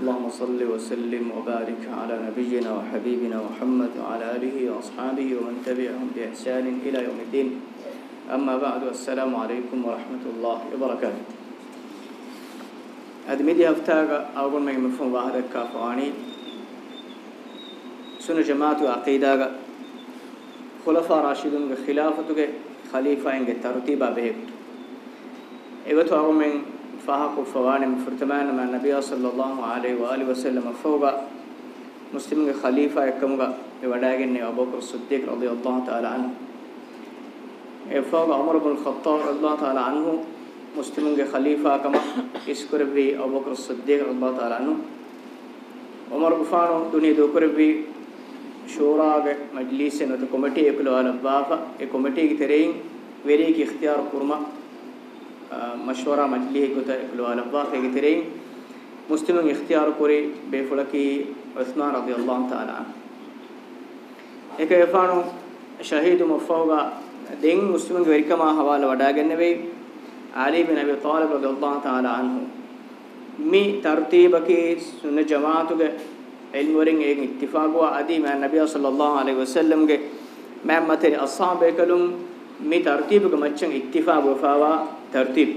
اللهم صل وسلم وبارك على نبينا وحبيبنا محمد وعلى آله وأصحابه ومن تبعهم بإحسان إلى يوم الدين أما بعد السلام عليكم ورحمة الله وبركاته أدمدي أفتاق اوغون ما يمفهم واحد كافاني سنة جماعة عقيدة خلفاء راشدون خلافته خليفة ان ترتيبا به إيوة تو اوغون فحق فوان فرتمان میں نبی صلی اللہ علیہ وآلہ وسلم فوگا مسلم کے خلیفہ اکمگا یہ وڈاگن نے ابو بکر صدیق رضی اللہ تعالی عنہ اے فوگا عمر بن الخطاب رضی اللہ تعالی عنہ مسلم کے خلیفہ کم اس کربی ابو بکر صدیق رضی اللہ تعالی عنہ عمر غفانو دنیا دو کربی شوراگ مجلس نت کمیٹی اکلوال بافا اے کمیٹی کی ترین ویری کی اختیار کرما مشورہ مجلی گوتا فلو الوا کے گتری مسلم اختیار کرے بے فلکی عثمان رضی اللہ تعالی ایک افانو شہید مفوغا دین مسلم کے ورکما حوالہ وڈا گنے وی علی بن ابی طالب رضی اللہ تعالی عنہ می ترتیب کی سن جماعت کے علم ورن ایک اتفاق ہوا ادی میں نبی صلی اللہ علیہ وسلم کے میں مت اصحاب کلم මේ තර්තිබක මච්චන් ඉක්තිෆා වෆාවා තර්තිබ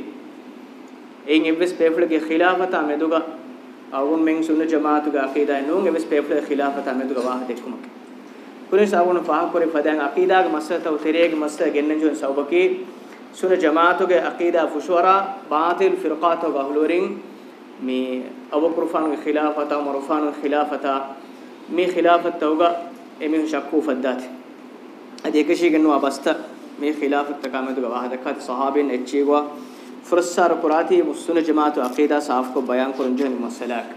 එයින් එවස් පේෆලගේ ඛිලාෆත අමෙදුග අවුන් මෙන් සුන්න ජමාතුග අකීදා නුන් එවස් පේෆලගේ ඛිලාෆත අමෙදුග වාහ දෙක්කුමක පුරිස අවුන ෆාහ කරේ ෆදයන් අකීදාග මස්සතව තෙරේග මස්ස ගෙන්නන් ජොන් සවබකේ සුන ජමාතුගේ අකීදා ෆුෂවරා බාතිල් ෆිරකාත ගහලුරින් මේ අවකුරුෆාන්ගේ ඛිලාෆත මරුෆාන්ගේ ඛිලාෆත මේ ඛිලාෆත තවග එමින් ශක්කු ෆද්දාත් අද එකශී ගන්නු අවස්ථා මේ ඛිලාෆත් තකාමතු ගවාහ දක්කත් සහාබෙන් එච්චේගවා فرسار قراتي مسلم جماعت عقيده صاف کو بیان کرن جو مسلک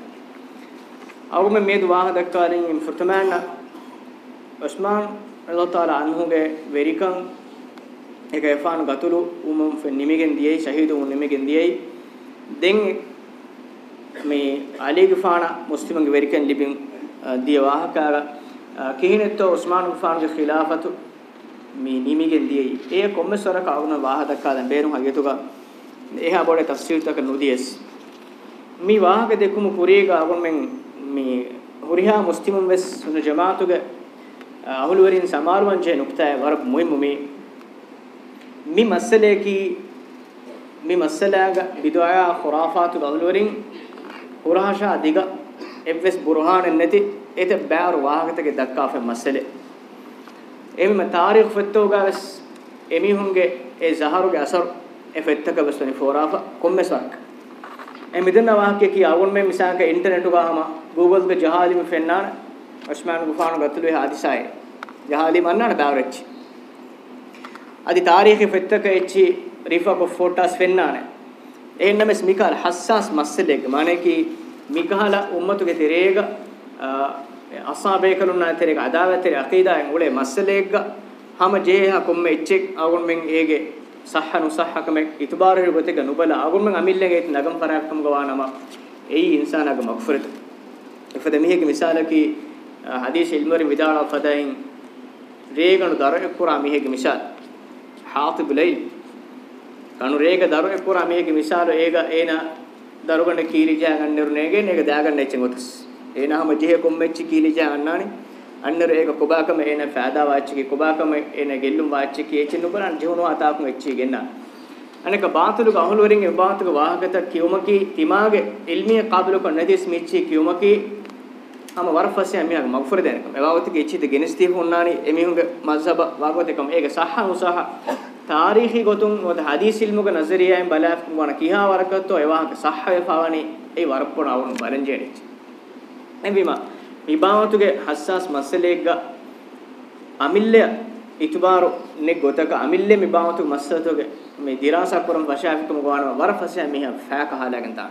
اور میں مید واہ دکارین فرتمان عثمان اللہ تعالی عنہ گے ویریکن ایک افان گتلو عموم فنیمگن دیئی شہید ونیمگن دیئی دین میں علی گفانا مسلمن ویریکن لبن دی واہ کا کہنے تو عثمان گفان کے خلافت mi nimigen diei e kommesara kauna wahada kadan berun hagetuga eha bode tafsir tak nudies mi wahage dekumu purega agon men mi huriha muslimun ves sunu jamaatuge ahulwerin samarwan je nukta e warab muhimmu mi mi masale ki mi masalaga bidaya khurafatu ahulwerin hurahasha adiga evves burhan neti ete ba'ar wahage dakka fe masale එමෙ තාරිඛ ෆෙත්තෝගා වෙස් එමිහුන්ගේ ඒ සහරුගේ අසර් ඒ ෆෙත්තක වෙස් වෙනි ෆෝරාෆා කොම්මෙසක් එමෙදන වාක්‍ය කී අවුන් මේ මිසාක internet උගාම Google ගේ ජහාලි මෙ ෆෙන්නාන අස්මාන් ගුෆාන ගතුළු ඒ හාදිසාය ජහාලි මන්නාන තාවරෙච්චි අදි තාරිඛ ෆෙත්තක එච්චි රිෆා කො forties ෆෙන්නාන එහෙන්නම මිකල් හස්සස් මස්සලෙක් মানে කී මිකහල උම්මතුගේ තෙරේග අස්සාබේ කලුන්නා තෙරේක අදාවතේ අකීදායන් උලේ මස්සලේග්ග හම ජේහ කොම්ම ඉච්චෙක් ආගොන් මෙන් ඒගේ සහහනු සහහකම ඉතුබාරේ ගොතේක නුබල ආගොන් මෙන් අමිල්ලගේ නගම් පරාක්කම ගවානම එයි ඉන්සානග මග්ෆරත් ඉෆද මිහික මිසාලකි හදීස් ඉල්මරි විදාලා ෆදයින් රේගණු දරහ කුරා මිහික මිසාල හාතිබ් ලයිල් කණු රේග දරහ කුරා මිහික මිසාල ඒග ඒන දරුගණ කීරිජා ගන්නෙරු නේගේ නේක දාගන්න එච්චෙන් ගොතස් ඒනහම ජිහෙ කොම්මෙච්චි කීලිජා අන්නානි අන්නර ඒක කොබාකම එන ෆෑදා වාච්චිකේ කොබාකම එන ගෙල්ලුම් වාච්චිකේ එච්චි නුබරන් ජිහුනෝ අතාකුන් එච්චි ගෙන්නා අනක බාතුලුක අහුලවරින් ඒ බාතුක වාහකත කියොමකි තිමාගේ ඉල්මිය කාබිලක නැදිස් මිච්චි කියොමකි අම වරෆසිය මියක මග්ෆර දෙනකම එවවතික ඉච්චිත ගෙනස්ති හොන්නානි එමිහුගේ මස්හබ වාගවතකම ඒක සහ උසහ තාරීහි ගොතුන් වද හදීස් ඉල්මුක නසරියයන් බලාක් වන කිහා වරකතෝ එවහක සහ වේපාවනි ඒ වරප්පණ අවුන් බලෙන් ජෙනෙච්චි nebima ibamatuge hassas masalegga amille itubaru ne gotaka amille mibamatu masatuge me dirasa kurum vashafikum gwanama warfasya miha faaka halagen ta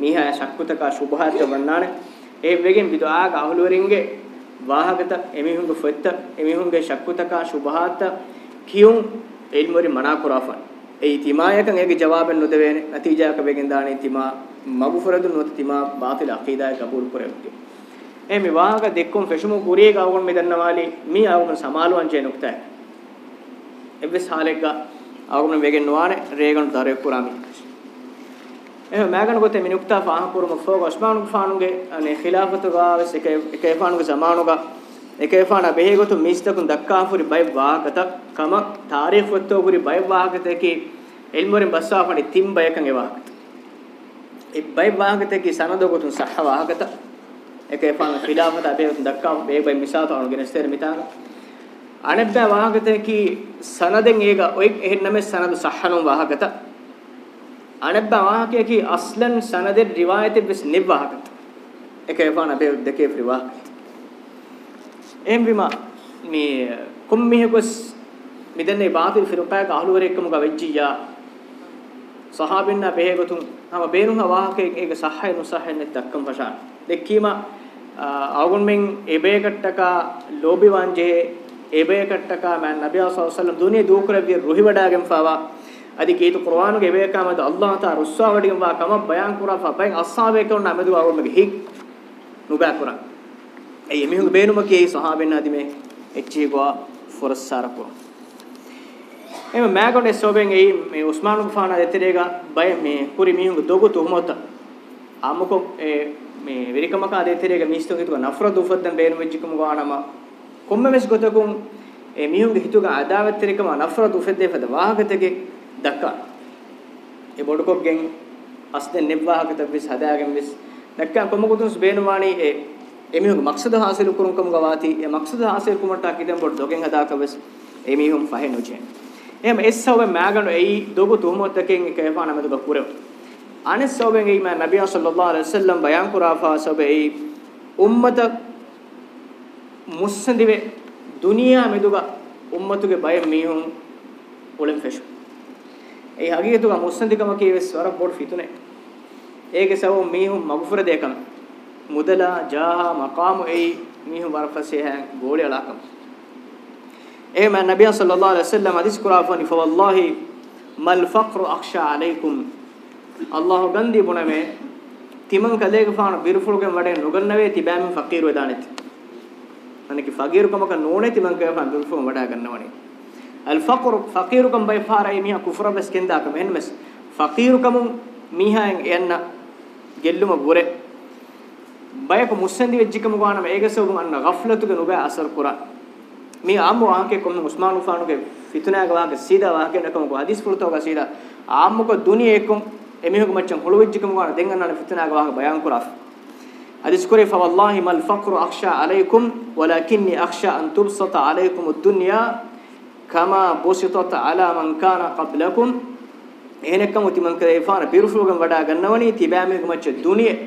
miha shakkutaka shubhatya vannane e vegen biduaga ahulweringe ವಾಹಕತ ಎಮಿಹುಂಗ ಫತ್ತ ಎಮಿಹುಂಗ ಶಕ್ಕುತಕ ಶುಭಾತ ಕಿಯುಂ ಇಲ್ಮರಿ ಮನಾಕುರಾಫನ್ ඒ ඉතිමා එකන් ඒකේ ජවාබෙන් නොදෙවෙනේ නතිජාක බෙගෙන් දාන ඉතිමා මගුෆරදු නොත ඉතිමා බාතිල අකීදාය කබූල් කරෙන්නේ එ මේ වාහක දෙක්කොම් ෆෙෂුමු කුරියේ ගාවුන් මේ දන්නවාලි මේ ආවුන් සමාලුවන් චේ නුක්තයි එබ්බස් හාලෙක්ග ආවුන් වේගෙන් නොවානේ රේගන් තරේ පුරාමි එහම මෑගන ගොතේ මිනුක්තා ෆාහ කුරුම ෆෝගස්මානු ෆානුගේ අනේ ඛිලාෆතු ගාවස් එක එකේ ෆානුගේ සමානුගේ ekefana behegotu mistakun dakkahuri bay waagata kama taarikh wetto guri bay waagata ki ilmurin bassafani timba ekan ewaagata e bay waagata ki sanadogotun sahha waagata ekefana khilafata behegotun dakkah be bay misata anu genester mitana අනෙබ්බා වාහකතේ කි සනදෙන් ඒක ඔය එහෙන්නම සනද සහනුම් වාහකත අනෙබ්බා වාහකයේ කි අස්ලන් සනදේ රිවායතේ bus නිවාහකත ඒක එපාන බේ දෙකේ රිවාහක එහෙන් විම මේ කුම් මිහෙකොස් මිදන්නේ බාතිල් ෆිරුපෑක අහලුවරෙක්කම ගවෙජ්ජියා සහාබින්න බෙහෙගතුන් හම බේරුහ වාහකේ ඒක සහය නොසහයන්නේ දක්කම් පශාන දෙක්කීම අවගුන් මෙන් එබේකට්ටක ලෝබි වංජේ එබේකට්ටක මන් නබිය සල්ලම් දුනේ දූකරවිය රුහි වඩාගෙන් ෆාවා අදි කීතු කුර්ආනු ගෙබේකමද අල්ලාහ තා රුස්සා වඩින් වා කම බයන් කුරා ෆබෙන් අස්සාබේකෝ නමදු අවුමගේ හික් නුබෑ කුරා ඒ එමිහුගේ බේනුම කී සහාබෙන් ආදි මේ එච්චි ගෝ ෆොරස්සාරකෝ එම මෑගොනේ සෝබෙන් ඒ මේ උස්මාන් ගුෆාන දෙතරේගා බය මේ කුරි මිහුගේ දොගු තුමත අමුකෝ ඒ මේ වෙරිකමකා දෙතරේගා මිස්තුගේ තුක නෆර දුෆද්දන් බේනු වෙච්චිකම ගානම කොම්ම මෙස් ගොතකුම් ඒ මිහුගේ හිතුගා අදාවත් තරිකම නෆර දුෆද්දේ පද වාහකතගේ දක්කා ඒ බොඩකොක්ගෙන් අස්දෙන් නෙබ්වාහකත විස් හදාගෙන විස් දැක්කා කොමකුතුස් බේනුවාණී ඒ එමිහුගේ මක්සද හාසිල් කුරුම්කම ගවාති ඒ මක්සද හාසිල් කුමට්ටා කිදම් බොඩ් දොගෙන් හදාකවස් එමිහුම් පහෙ නොජෙන් එම් එස්සව මෑගන එයි දොබු තුමොත් එකෙන් එක එපාන මදුබ කුරව අනස් සෝබෙන් එයි මෑ නබිය සල්ලල්ලාහු අලයිහි වසල්ලම් බයන් කුරාෆා සබේ උම්මත මුස්සඳිවේ දුනියා මෙදුග උම්මතුගේ බය මිහුම් ඔලෙන් ෆෙෂු ඒ හගියතුග මුස්සඳිකම කීවෙස් වර පොඩ් ෆිතුනේ ඒකේ සවෝ මිහුම් මග්ෆුර දෙකම mudala jaha maqamu ei mihu warfase ha gole alakam ehma nabiy sallallahu alaihi wasallam hadis qurafani fa wallahi mal faqru akhsha alaikum allah gandi buname timan kalege faana birfulgen wade nugannave tibam faqir wedaneti aniki faqirukama ka none timan kalege faana birfulgen wada gannawane al faqru faqirukum bay faara miha kufra bes kenda kam enmes faqirukum miha en enna gelluma gure බයක මුස්සෙන්දි වෙච්චිකම ගානම ඒකසෝගම අන්න ගෆ්ලතුක නුබ අසර් කුරා මේ ආම්මු ආහකේ කොම් උස්මාන් උෆානුගේ ෆිතුනාගේ වාගේ සීදා වාගේ නකම කො හදිස් පුරතෝගා සීදා ආම්මුක දුනියේ කොම් එමිහුග මච්චන් හොළු වෙච්චිකම ගාන දෙන් අන්න ෆිතුනාගේ වාගේ බයන් කුරා හදිස් කුරේ ෆවල්ලාහි මල් ෆක්රු අක්ෂා අලයිකුම් වලාකින්නි අක්ෂා අන් තුබ්සත අලයිකුම් දුන්යා කමා බුසිතත අලා මන් කාන قبلකුම් එහෙනකම උති මන් කරේ ෆාන බිරුෆුගම් වඩා ගන්නවනි තිබෑමේ මච්ච දුනියේ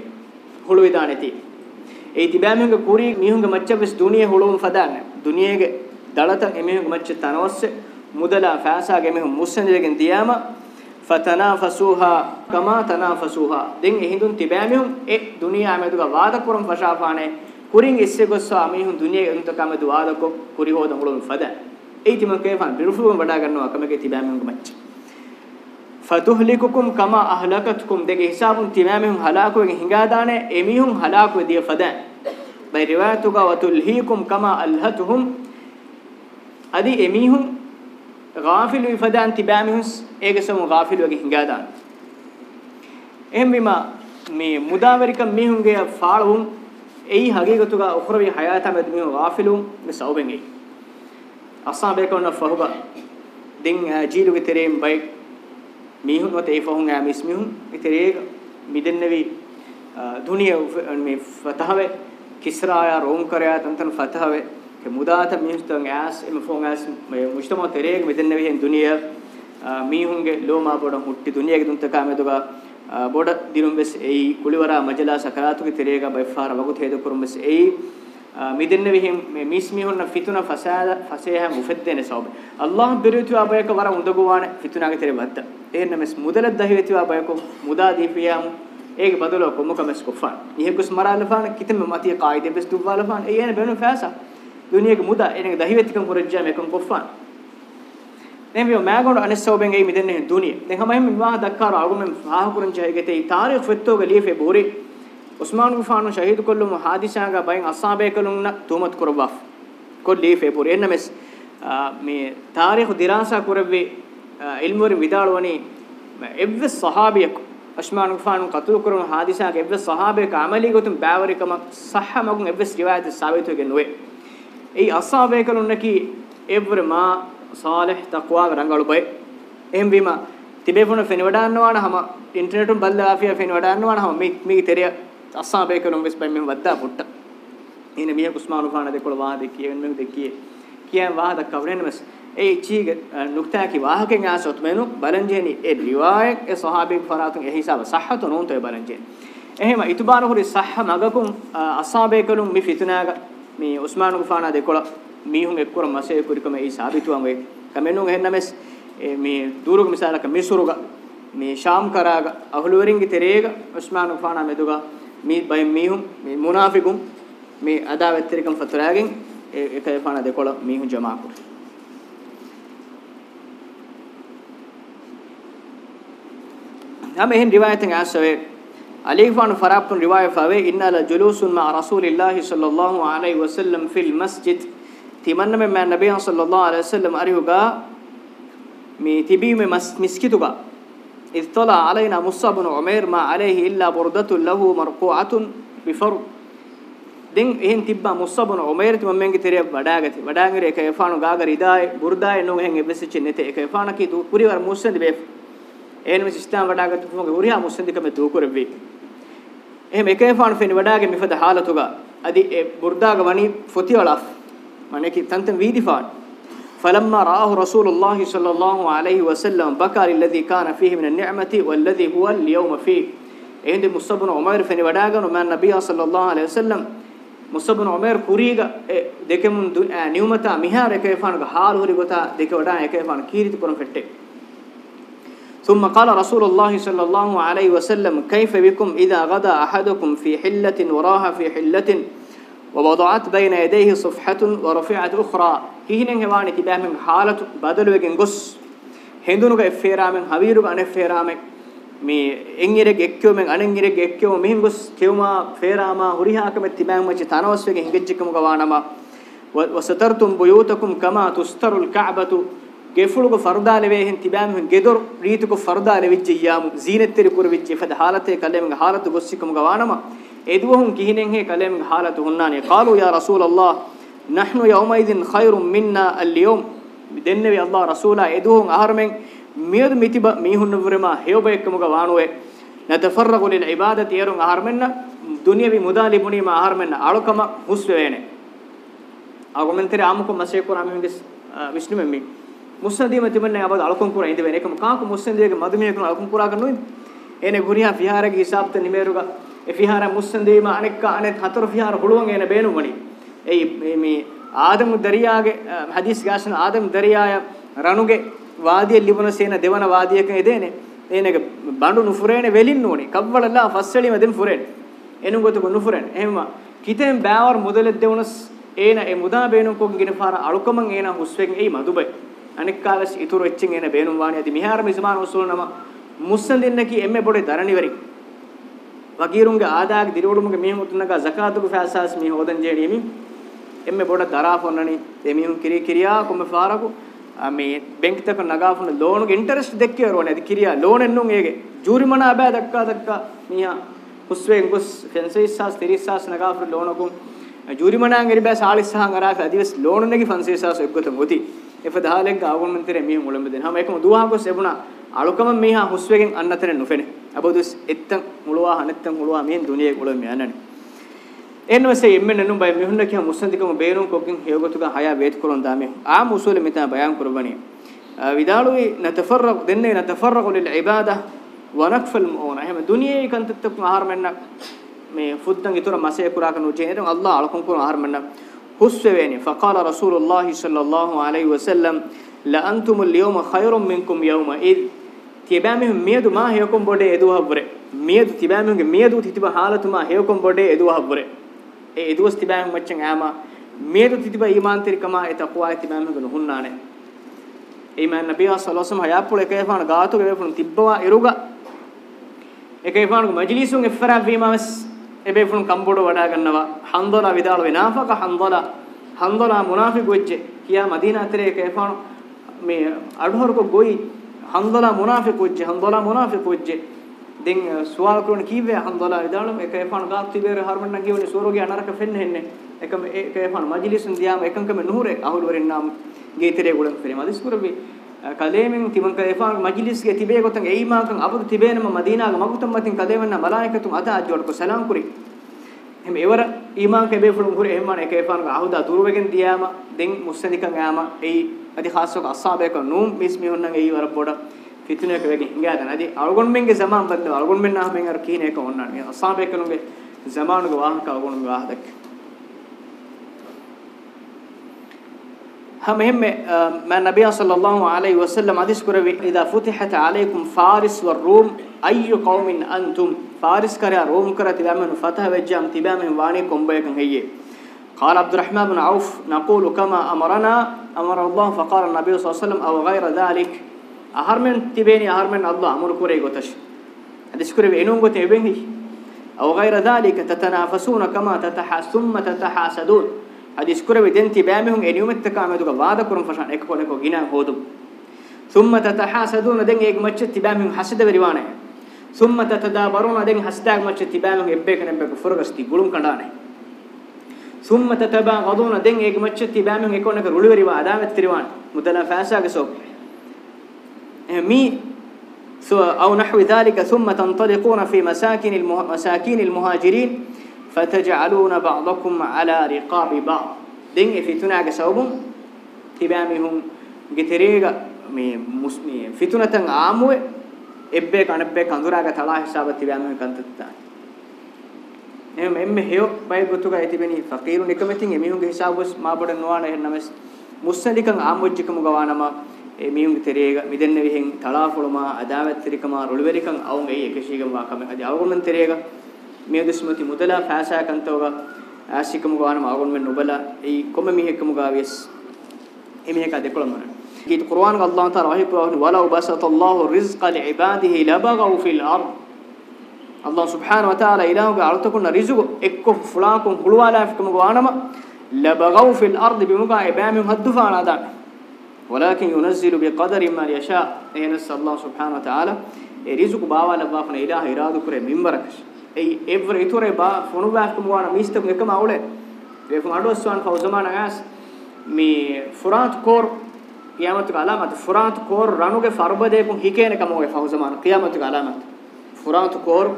hulu idane ti ei tibamenge kuri mihunge macchabes duniye hulum fadane duniyege dalata emihunge macche tanosse mudala faasa ge mihun mussendegen diyama fatanafasuha kama tanafasuha den ehindun tibamihun e duniya ameduga waada kurum fashafane kurin isse gosso amihun duniye unta kame duwaada ko kuri hoda hulum fadane ei timake fan birufu wada ganno akamege tibamihun macche fatuhlikukum kama ahlakatkum dege hisabun timamihum halaku ge hinga dane emihum halaku diye fadan bay riwayatu ga watulhikum kama alhatuhum adi emihum غافل وفدان تبامهس ايگسم غافل وگه hinga dane ehm bima me mudawarikam mihunge faalum ei hagegatuga ukhrawi hayatam edmi ghafilun me saubengi asa bekonna fahuba din jiluge tereem bay මීහුන් වතේ ෆොහුන් ඈ මිස්මිහුන් ඉතරේ මිදෙන්නවි දුනිය මේ ෆතහවේ කිස්රායා රෝම් කරයා තන්තන් ෆතහවේ ke mudata mihustang as em ෆොහුන් as මුෂ්තම තරේ මිදෙන්නවි හෙන් දුනිය මීහුන්ගේ ලෝමා බොඩ හුට්ටි දුනියගේ තුන්ත කාමේ දුගා බොඩ දිනුම් වෙස් එයි කුලිවරා මජලා සකලාතුගේ තරේගා බයිෆාර වගුත් හේද කුරුම් වෙස් එයි මිදෙන්න විහිම් මේ මිස්මිහුන්න ෆිතුන ෆසාද ෆසේහ මුෆද්දෙන සෝබ අල්ලාහ් බිරිතු අබයක වර උඳගුවාන ෆිතුනාගේ තෙරෙ වද්ද එන්න මෙස් මුදල දහිවිතු අබයක මුදා දීපියම් ඒක බදලෝ කොමුකමස් කුෆාන ඉහෙකුස් මරාලෆාන කිතම මතිය කායිදෙ බෙස් දුවාලෆාන එයන බෙනු ෆාසා දුනියක මුදා එනක දහිවිතිකම් කුරජ්ජා මේකම් කුෆාන නේ මේ මෑගොන් අනස්සෝබෙන් ඒ මිදෙන්නේ දුනිය දැන් හැමයි විවාහ දක්කාර ආගමෙන් වාහ කුරන් ජයගතේ තාරිඛ ෆෙත්තෝගේ ලීෆේ බෝරේ ಉಸ್ಮಾನ್ ಗುಫಾನು ಶಹೀದ್ ಕೊಲ್ಲುಮ ಹಾದಿಸಾಗ ಬೈನ್ ಅಸ್ಸಾಬೆ ಕಲುಂನ ತೂಮತ್ ಕುರವಾಫ್ ಕೊಲ್ಲಿ ಫೆಪುರ್ ಎನ್ನ ಮೆಸ್ ಮಿ ತಾರೀಖ್ ದಿರಾಸಾ ಕುರವಿ ಇಲ್ಮುರಿ ವಿದಾಳವನಿ ಎವ್ವೆ ಸಹಾಬಿಯಕು ಉಸ್ಮಾನ್ ಗುಫಾನು ಕತೂಲ್ ಕುರಮ ಹಾದಿಸಾಗ ಎವ್ವೆ ಸಹಾಬೆಕ ಅಮಲಿ ಗೊತುಂ ಬಾವರಿಕಮ ಸಹ ಮಗುಂ ಎವ್ವೆ ರಿವಾಯತ್ ಸಾಬಿತುಗೆ ನುವೆ ಈ ಅಸ್ಸಾಬೆ ಕಲುನ್ನಕಿ ಎವ್ರೆ ಮಾ ಸಾಲಿಹ್ ತಕ್ವಾ ರಂಗಳು ಬೈ ಎಂ ವಿಮಾ ತಿಬೇಫುನ ಫೆನ್ ವಡಾನ್ನವಾಣ ಹಮ ಇಂಟರ್ನೆಟ್ ಬಲ್ಲ ಆಫಿಯ ಫೆನ್ ವಡಾನ್ನವಾಣ ಹಮ ಮಿ ಮಿ ತೆರಿಯ අස්සාබේ කලොම් වෙස් බයි මෙන් වද්දා පුට්ට ඉන මිය කුස්මානු ෆාන දෙකොළ වාදේ කියෙන් මෙන් දෙකියේ කියෙන් වාද කවරෙන් මෙස් ඒ චීග නුක්තා කි වාහකෙන් ආසොත් මෙනු බලන්ජේනි ඒ රිවායත් ඒ සහාබේ ෆරාතුන් ඒ හිසාව සහත නෝන් තේ බලන්ජේනි එහෙම ඉතුබාර හොරි සහ මගකුම් අස්සාබේ කලොම් මි ෆිතනාග මේ උස්මානු ෆාන දෙකොළ මීහුන් එක්කර මසේ කුරිකම ඒ සාබිතුවන් වේ කමෙන්නුන් හෙන්නමස් මේ දූරුක මිසාලක මිසුරුග මේ ශාම් කරාග අහුලවරින්ගේ තෙරේග උස්මානු ෆානා මෙදුගා මේ බයි මීහුම් මේ මුනාෆිකුම් මේ අදා වැත්තරිකම් ෆතරාගෙන් ඒක පාන දෙකොළ මීහුම් ජමා කර නම් එහෙන් රිවායතෙන් ආසවේ අලිෆාන ෆරාප්තුන් රිවාය ෆාවේ ඉන්නල ජුලූසුන් මා රසූලිල්ලාහි සල්ලල්ලාහු අලයිහි වසල්ලම් ෆිල් මස්ජිද් තිමන්න මේ නබිය සල්ලල්ලාහු අලයිහි වසල්ලම් අරිහුගා මේ තිබීමේ මස්කිතුගා اطلع علينا مصعب بن عمير ما عليه إلا بردة له مرقوعة بفرد دين إهن تبا مصعب بن عمير تم من كتير بداعتي بداعري كيفانو غاغر إداي بردا إنه هنگ بس تشنيت كيفانا كي دو بوري ور موسند بيف إهن مسيستان بداعتي تفهم كوريا موسند كم دو كور بيك إهم كيفانو فين بداعي مفيد حالتوغا أدي بردا غواني فوتي ولاف مانه كي تنتم ويدي فان فلما رآه رسول الله صلى الله عليه وسلم بكى الذي كان فيه من النعمة والذي هو اليوم فيه عند مصعب بن عمير فني وداغن مع النبي صلى الله عليه وسلم مصعب بن عمير كوريغا دكم نيومتا ميهار كيفان حال هوري غتا دك ودا كيفان كيرت كون فتت ثم قال رسول الله صلى الله عليه وسلم كيف بكم إذا غدا أحدكم في حلة وراها في حلة ووضعت بين يديه صفحة ورفعت أخرى كهنن هواني كباه من حالة بدل وجن قص هندونو كإفيرا من هبيرو كأن إفيرا من مي إنجيرك إكيو من أنجيرك إكيو مين قص كيوما فيرا ما هريها كم تباه ما جتانوس وجن هنجتكم كوانا ما وسترتم بيوتكم كما تستر الكعبة ගෙෆුළුක ෆර්දාල වේහෙන් තිබෑමෙන් ගෙදොර් රීතුක ෆර්දාල වෙච්ච යාමු සීනත්තර කුර වෙච්ච ෆද හාලතේ කලෙමගේ හාලතු ගොස්සිකම ගවානම eduhum kihinen he kalam halatu hunnani qalu ya rasulullah nahnu yawmaidin khairum minna al-yawm dennevi allah rasula eduhum aharmen miyad mitiba mihunnu vrema heobaykkamuga waanuwe natafarragu lil ibadati yarun aharmenna dunyavi mudalibuni ma aharmenna alukama huswevene agumentere amuko masekura amenge vishnu memmi musnadima timanne abad alukon kura indivene ekam kaaku musnadiyege madumiyekun alukon kura gannu ene guriya vihara ge hisab te nimeruga ඒ විහාර මුස්සන්දීම අනෙක්ක අනෙත් හතර විහාර හුළුවන් එන බේනුමනි ඒ මේ ආදම් දරියාගේ හදීස් ගාසන ආදම් දරියාය රණුගේ වාදිය ලිබන සේන දෙවන වාදියක එදේනේ එනක බඬු නුෆුරේන වෙලින් නෝනේ කවවලලා ෆස්සලිම දෙන් ෆුරේන එනුගොතක නුෆුරේන එහෙම කිතෙන් බෑවර් මුදල දෙවනස් ඒන ඒ මුදා බේනුම් කොන් ගින පාර අලුකමන් ඒන හුස්වෙන් එයි මදුබේ අනෙක් කාලස් ඉතුරු එච්චින් එන බේනුම් වාණි ඇති මිහාර මිසමාන උසුලනම මුස්සන් දෙන්නකි එම්මේ බොඩේ දරණිවරි ವಗೀರುಂಗೆ ಆದಾಗ ದಿರಿವಡುಮುಗೆ ಮೀ ಮುತ್ತನಗ ಝಕಾತುಗೆ ಫಾಸಾಸ್ ಮೀ ಹೋದನ್ ಜೇಡಿಮಿ ಎಮ್ಮೆ ಬೋಡ ದರಾಫೊನ್ನನಿ ಎಮಿಹುಂ ಕಿರಿ ಕಿರಿಯಾ ಕೊಮ್ಮೆ ಫಾರಗು ಮೀ ಬ್ಯಾಂಕ್ ತಕ ನಗಾಫುನ ಲೋನ್ಗೆ ಇಂಟರೆಸ್ಟ್ ದೆಕ್ಕೆ ಇರೋನೆ ಅದು ಕಿರಿಯಾ ಲೋನ್ ಎನ್ನು ಹೇಗೆ ಜೂರಿಮನ ಅಬೆ ದಕ್ಕ ದಕ್ಕ ಮೀಯ ಹುಸ್ವೆ ಇಂಗುಸ್ ಫೆನ್ಸೈಸಾಸ್ ತಿರಿಸಾಸ್ ನಗಾಫುನ ಲೋನಗು ಜೂರಿಮನ ಅಂಗಿರಿಬೆ ಸಾಲಿಸಾಂಗ ರಾಫ ಅದಿವಸ್ ಲೋನ್ ನೆಗೆ ಫೆನ್ಸೈಸಾಸ್ ಎಗ್ಗತ ಗೊತಿ ಎಫ ದಹಾಲೆಗ್ ಆಗುನ್ ಮಂತಿರೆ ಮೀ ಮುಳಂಬೆ ದೆನ್ ಹಮ ಏಕಮ ದುವಾ ಗೊ ಸೆಬುನಾ ಅಳುಕಮ ಮೀಹ ಹುಸ್ವೆಗೆನ್ ಅನ್ನತನೆ ನುಫೆನೆ abodus ettan mulwa hanettan mulwa men duniye golo me anani එන්නවසේ එම්මෙන් නෙනුම් බය මෙහුන්න කිය මුස්සන්තිකම බේරුම් කොකින් හේවගතුක හය වේත් කොලොන් දාමේ ආ මුසුල මෙතන බයන් කරබණි විදාලුයි නතෆරක් දෙන්නේ නතෆරක් ලිල් ඉබාදා වනක්ෆල් මෝන එහෙම දුනියේ කන්තත් ආහාර මෙන්නක් මේ ෆුද්දන් ඊතර මාසේ කුරා කන උජේන අල්ලාහ අලකම් කුරා ආහාර මෙන්නක් හුස්වෙවෙනි ෆකාල රසූලුල්ලාහි සල්ලල්ලාහු අලයිහි වසල්ලම් ලා අන්තුමුල් යවම ඛයිරුම් මින්කුම් යවම ඉද් තිබෑමෙ මියදුමා හේකොම් බොඩේ එදුවහබුරේ මියදු තිබෑමෙගේ මියදු තිතිබ හාලතුමා හේකොම් බොඩේ එදුවහබුරේ ඒ එදුවස් තිබෑම මච්චන් ඈමා මියදු තිතිබ ඊමාන්තරිකමා ඒ තක්වායි තිබෑමෙගේ නුහුන්නානේ ඊමන් නබියා සලසම හයාපුල එකේපාන ගාතුගේ වේපුන තිබ්බවා එරුග එකේපාන මජ්ලිසුන් එෆරා වීමවස් එබේපුන කම්බෝඩ වඩා ගන්නවා හන්දොලා විදාල වෙනාෆක හන්දොලා හන්දොලා මුනාෆික් වෙච්ච කියා මදීනා අතරේ එකේපාන මේ අඩහරක ගොයි හන්දලා මුනාෆික් වෙච්ච හන්දලා මුනාෆික් වෙච්ච දෙන් සුවාල් කරන කීවේ හන්දලා ඉදාලම එක එපාන ගාත් තිබේර හර්මන්න ගියෝනේ සෝරෝගේ අනරක ෆෙන්න හෙන්නේ එකම එක එපාන මජ්ලිසුන් දියාම එකංකම නුහුරේ අහුල් වරින් නම් ගේතරේ ගොලම් ෆෙරේ මදිස් කුරබි කලේමින් තිමන් කේෆාන් මජ්ලිස් ගේ තිබේ ගොතන් එයිමාකන් අපද තිබේනම මදීනාග මගුතම් මතින් කදේවන්න මලායිකතුන් අද අජ්ජොඩ කො සලාම් කුරි එහම ඒවර ඊමාන් කේබේ ෆුලුම් කුරි එහෙම නේ කේෆාන් ගාහුදා දුරවගෙන් දියාම දෙන් මුස්සනිකන් යාම එයි adi khasok ashabeka num mis mi honnan ei war boda fituneka wege hingada nadi algon menge zaman badde algon men nah men ar kine ka onnan me ashabeka lunge zamanu ge wahaka algon ge wahadak هم هم ما النبي صلى الله عليه وسلم حديث كروي إذا فتحت عليكم فارس والروم أي قوم أنتم فارس كرا روم كرا تبامن فتح وجام تبامن واني كم بيكن هي قال عبد الرحمن بن عوف نقول كما أمرنا امر الله فقال النبي صلى الله عليه وسلم او غير ذلك أهر من تبيني أهر من الله امر كوري غتش هذا كوري بينون غتي او غير ذلك تتنافسون كما تتحاسم تتحاسدون هذا كوري بيدن تبامهم ان يوم دوا وعد كرم فشان اكونه كو غنا هودم ثم تتحاسدون دين إيج مچ تبامهم حسد بريوانه ثم تتدابرون دين إيج مچ تبامهم ابيك نبك فرغستي غلون كندانه ثم تتبع غضون دين ايك مچ تبامن ايكونك رولوري وادامت تريوان مدلا فاساك سوك مي سو او نحو ذلك ثم تنطلقون في مساكن المساكين المهاجرين فتجعلون بعضكم على رقاب بعض دين إيه فتناك سوبم تبامهم گتريغا مي مسمي فتنه عامو اببه كنبه كندراغا تلا حساب تبامهم كنتتا එම් එම් හේව බයි ගොතුගා ඉතිබෙනි ෆකීරු නිකමෙතින් එමිහුන්ගේ හිසාබස් මාබඩ නොවන එන්නමස් මුස්සලිකන් ආමුජ්ජිකමු ගවානම ඒ මිහුන්ගේ තෙරේග මිදෙන්න විහෙන් තලාපුලම අදාවැත්තරිකම රොළුවරිකන් අවුන් ඒ එකශීගම වාකම අද අවගොන්නන් තෙරේග මියදස්මති මුදලා ෆාසාකන්තෝග ආශිකමු ගවානම අවගොන්නෙන් නොබලා ඒ කොම මිහෙකමු ගාවියස් එමිහෙක දෙකොළමන කීත කුර්ආන් ගල්ලාහ් තාලා වහී පුරාහුන වලා උබසතල්ලාහු risk ලිබාදිහි ලබගව feel අර්ද් الله سبحانه وتعالى إلهه قارتكن رزق إكف فلاكم هلوالا فكم غوانما لبغوا في الأرض بمقع إبامهم على ذلك ولكن ينزل بقدر ما يشاء إنس الله سبحانه وتعالى رزق باوا لبافنا إله إرادة كره من بركش أي إبر إثورة با فنو بافكم غوانا ميستم إكما أوله فيكم أدوس سوان فوزمان عاس مي فرانت كور قیامت کا فرانت كور کور رانو کے فاربدے کو ہکے نے فوزمان قیامت کا فرانت فرات کور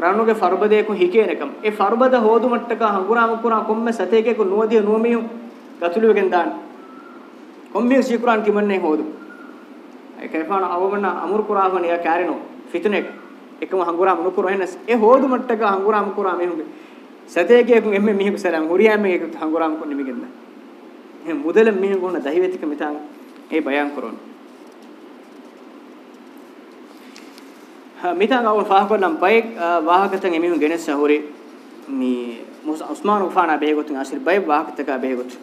රණුගේ ෆර්බදේකු හිකේනකම් ඒ ෆර්බද හොදු මට්ටක හඟුරාම කුරා කොම්ම සතේකේකු නුවදිය නුවමියු ගතුලුවෙන් දාන කොම්මිය සීකුරාන් කිමන්නේ හොදු ඒ කේපාන අවමන අමුරු කුරාහන යා කාරිනෝ ෆිතනෙක් එකම හඟුරාම නුකුර හෙනස් ඒ හොදු මට්ටක හඟුරාම කුරා මෙහුගේ සතේකේකු එම්මේ මිහිකු සලාම් හුරියම් මේක හඟුරාම කුන්නේ මිගෙන්ද මුදල මිහිකු වුණ දහිවෙතික මිතන් ඒ බයං කරොන්නේ මිතන් අවුල් ෆාහකොල්ලම් බයික් වාහකතන් එමිහුන් ගෙනස් සහෝරි මි උස්මාන් උෆානා බේගොතුන් අසිර බයික් වාහකතක බේගොතු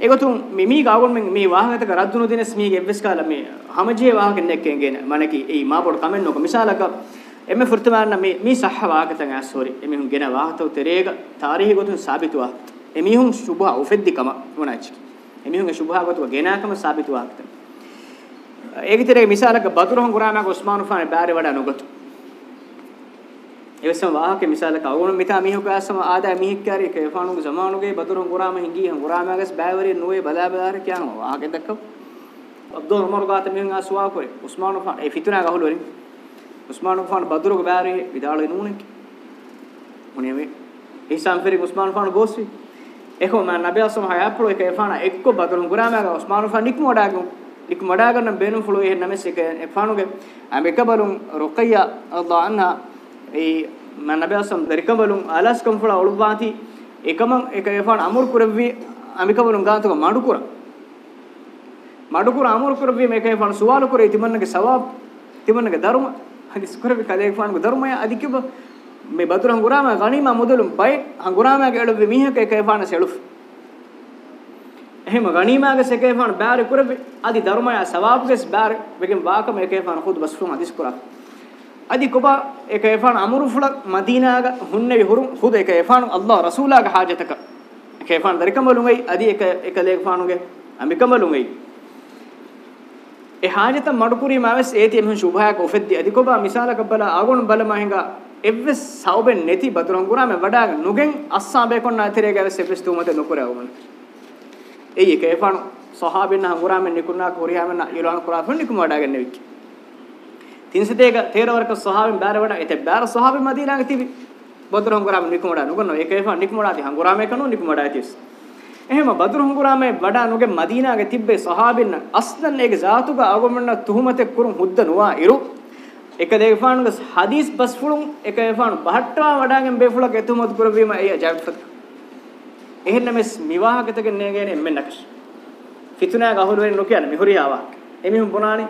ඒගොතුන් මි මි ගාගොන් මෙන් මේ වාහකතක රද්දුන දිනස් මි ගෙව්ස් කාලා මේ හමජේ වාහකෙන් දැක්කෙන් ගේන මනකි ඒ මා පොඩ කමෙන් නොක මිසාලක එමෙ ෆෘතමාන මේ මි සහ වාහකතන් අසෝරි එමිහුන් ගෙන වාහතව තෙරේග තාරීහ ගොතුන් සාබිතුවා එමිහුන් සුභා උෆෙද්දිකම මොනාචි එමිහුන් සුභා ගොතුව ගෙනාකම සාබිතුවා ඒකිතරේ මිසාලක බතුරහන් ගුරාමක උස්මාන් ෆානේ බෑරි වඩා නොගතු එවසම වාහකේ මිසාලක අවුණ මිතා මිහුක ඇසම ආදා මිහික් කාරී කේෆානුගේ ජමානුගේ බතුරහන් ගුරාම හිඟීහන් ගුරාමගස් බෑවරේ නොවේ බදා බදාර කියනම වාහකේ දක්කෝ අබ්දුල් උමර් ගාත මිහුන් අස්වා කරේ උස්මාන් ෆාන ඒ ෆිතුනා ගහළු වලින් උස්මාන් ෆාන බතුරක බෑරි විදාලේ නූනේ මොනේ මේ ඉහසම් ෆෙරි උස්මාන් ෆාන ගෝස්වි එහොම නබියසම හයාප්ලෝ එක එෆාන එක්ක බතුරහන් ගුරාමක Usman ෆාන නික්මෝඩාගුම් ik madaga nam benum fulu eh names ek efanuge am ekabalum ruqayya allah anha ei manabe asam derikabalum alas kam fulu ulubati ekamam ek efan amur kurabbi amikabalum gaantuga madukura madukura amur kurabbi meka efan suwalu kurai timannage sawab timannage dharma hadis kurabbi kale efan dharma ya adikiba me badurang gurama ganima mudulum bay angurama ge elubbi miheka ek efan seluf එහෙම ගණීමාගේ සකේෆාන බාර කුරබි আদি ධර්මය සවාබ්ගස් බාර වෙගෙන් වාකම එකේෆාන ඛුද බස්ෆුන් අදිස් කුරා আদি කොබා එකේෆාන අමරුෆුල මදීනාග හුන්නේ විහුරුම් ඛුද එකේෆාන අල්ලාහ රසූලාග හාජතක එකේෆාන දරිකමලුයි আদি එක එක ලේකෆානුගේ අමිකමලුයි ඒ හාජත මඩුකුරි මාවස් ඒති එමු සුභායක ඔෆෙද්දි আদি කොබා මිසාලක බල ආගොණ බල මහින්ගා එවස් සෞබෙන් නැති බතුරුම් ගුරාම වඩා නුගෙන් අස්සාබේ කොන්න අතිරේ ගැවස් එවස් තුමත නුකරවමන එයි එක එපණු සහාබෙන්න හංගුරාමෙන් නිකුණා කොරියාමෙන් ඊළාන කුරාෆෙන් නිකුම වඩාගෙන නෙවිච්ච තින්සිතේක තේර වර්ක සහාබෙන් බෑර වඩා එතේ බෑර සහාබෙ මදීනාගේ තිබි බදුර හංගුරාමෙන් නිකුම වඩා නුගනෝ ඒක එපණ නිකුම වඩාති හංගුරාමේ කනෝ නිකුම වඩා තිස් එහෙම බදුර හංගුරාමේ වඩා නුගේ මදීනාගේ තිබ්බේ සහාබෙන්න අස්ලන් ඒගේ ධාතුග ආගමන්න තුහමතේ කුරුම් හුද්ද නුවා ඉරු එක දෙගෆානුගේ හදීස් බස් ෆුලුම් එක එපණු බහට්ටවා වඩාගෙන් බේෆුලක එතුමත් කරවීම එය ජයප්‍රත් එහෙන්න මෙස් විවාහකතක නේගෙන එම්මෙන්නකස් ෆිතුනා ගහුල වෙන නොකියන මිහුරියාවා එමිහුම් බොනානි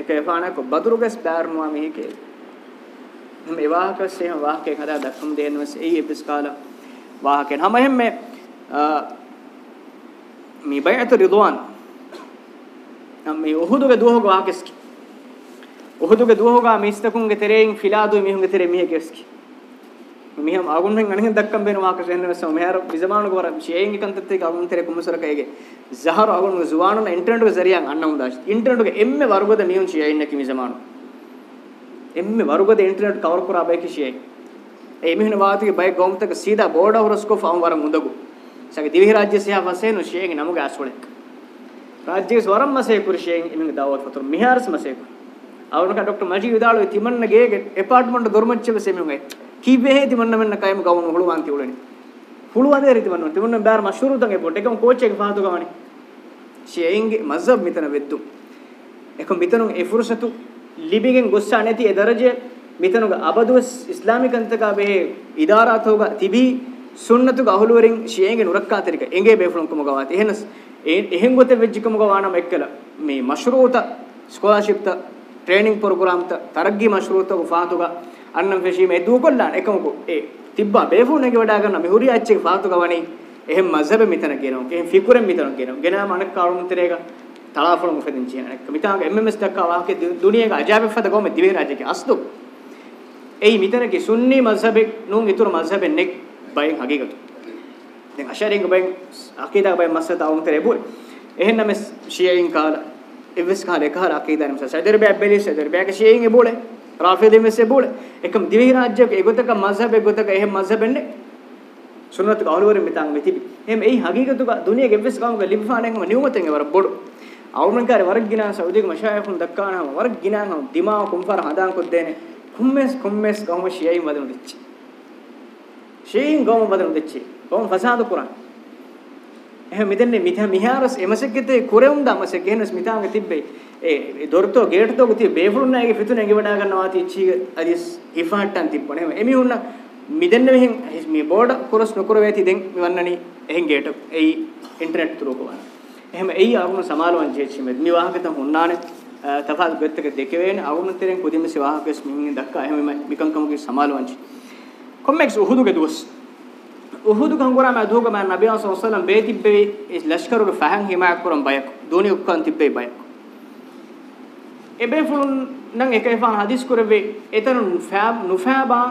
එක එපානක බදුරුගස් බාරනවා මෙහි කේ නම් එවාකස් එහෙම වාහකෙන් හදා දක්ම් දෙන්නවස් එයි එපිස් කාලා වාහකෙන් හැම හැම මේ බයත රිضوان නම් මේ උහුදුගේ දුවහක වාහකස්කි උහුදුගේ දුවහක මිස්තකුන්ගේ තෙරෙන් ෆිලාදු මිහුන්ගේ තෙරෙන් මිහකස්කි miham agunhen anhen dakkam benu wakas enne sam mehar bizamanu gora sheyeng ikan tette ka agun tere kumusura kayege zahar agun zuwanu na internet ge zariyan annam dash internet ge emme warugoda niyun sheyen neki bizamanu emme warugoda internet cover kura ba ki shey e mihun waati ge bay gom tak sida board horoscope am waram undagu sage divhi rajya seha vasenu sheyeng namuge asule rajya swaram mase kur sheyeng emen dawat fatur mihars mase kur ಅವನಕ doctor ಮಜಿ ವಿದಾಳು ತಿಮನ್ನ ಗೇಗೆ apartment ದೊರ್ಮಚ್ಚವೆ ಸೆಮಿಂಗೈ කිව්වේ හේති මොන්න මෙන්න කයම ගවන හොළුවන් තියුලෙනි හුළුවදේ රීති මොන්න තිමුන්න බෑර මෂුරු තංගේ පොට එකම කෝච් එක පහතු ගවනි ෂේයින්ගේ මස්බ් මිතන වෙද්දු එක මිතනුන් ඒ ෆුර්සතු ලිබිගෙන් ගොස්සා නැති ඒ දරජේ මිතනුග අබදුස් ඉස්ලාමික අන්තකා බෙහෙ ඉදාරාතෝග තිබී සුන්නතුග අහුලුවරින් ෂේයින්ගේ නුරක්කාතරික එංගේ බේෆලොන් කොම ගවාති එහෙනස් එහෙන් ගොත වෙජ්ජිකම ගවානම එක්කල මේ මෂරූත ස්කෝලර්ෂිප්ත ට්‍රේනින්ග් ප්‍රෝග්‍රෑම්ත තරග්ගි මෂරූත උෆාතුගා අන්නම් ෆෙෂීම ඒ දුකොල්ලාන එකමකෝ ඒ තිබ්බා බේෆෝනේගේ වඩා කරන මෙහුරිය අච්චේ ෆාතු ගවණි එහෙම මස්හබ මෙතන කියනවා එහෙම ෆිකුරෙන් මෙතන කියනවා ගෙනාම අනක් කාරුමුතරේක තලාෆල මුෆෙදින් කියන එක මිතාග එම්එම්එස් දක්වා වාහකේ දුනියක අජාබෙ ෆත ගොම දිවේ රාජකේ අස්දු එයි මිතනගේ සුන්නි මස්හබෙක් නුන් ඊතුරු මස්හබෙ නෙක් බයෙන් හගීගතු දැන් අෂරින්ග බයෙන් අකීදා බයෙන් මස්හත අවුතරේ බුල් එහෙන්නම ශියයින් කාලා එවස් කාලේ කාලා අකීදා නම් සදර්බය බැලිස් සදර්බයක ශියයින් ඒ බුලේ රාෆිදි මෙසේ බෝල එකම දිවි රාජ්‍යක ඒගොතක මස්හබ් ඒගොතක එහෙම මස්හබෙන්නේ සුන්නත් කවුලවර මිතන් මෙතිබි එහෙම එයි හගීකතුක දුනිය ගෙවස් ගාමුක ලිබ්ෆානෙන්ම නියුමතෙන් වර බොඩ අවුරුන්කාර වරක් ගිනා සෞදික මෂායෆුන් දක්කානම වරක් ගිනාම දිමාව කුම්ෆර හදාන් කොද්දේනේ කුම්මස් කුම්මස් ගාම ෂියයි මදන දෙච්චි ෂීන් ගාම මදන දෙච්චි ගාම ෆසාද කුරාන එහෙම මෙතන මිතා මිහාරස් එමසෙකෙතේ කුරෙම් දමසෙ ගෙනස් මිතාංග තිබ්බේ ඒ දොරතෝ ගේට් තෝ ගතිය බේෆුලුන් නෑගේ ෆිතුනේ ගෙවඩා ගන්නවා තිච්චි අදිස් ඉෆාට්ටන් තිබ්බනේ එමි උන්න මිදෙන්න මෙහෙන් මේ බෝඩ ක්‍රොස් නොකර වේති දැන් මෙවන්නනි එහෙන් ගේට් එයි ඉන්ටර්නෙට් තුරෝ කවන එහෙම එයි ආගම සමාලවන් ජීච්චි මෙත් නිවාහකත හොන්නානේ තපාත් ගත්තක දෙකේ වේන අවුමතරෙන් කුදිම සිවාහකස් මිහින් දක්කා එහෙම මිකංකමගේ සමාලවංචි කොම්මෙක්ස් උහුදුගේ දුස් උහුදු ගංගොරා මා දුගම නබිය සල්ලල්ලාහු අලයිහි වසල්ලම් බේතිබ්බේ ඉස් ලෂ්කරුගේ ෆහන් හිමා කරම් බයක් දෝනි උක්කන් තිබ්බේ බයක් එබෙෆුන් නම් එක එෆාන හදිස් කරවේ එතන නුෆෑබ් නුෆෑබා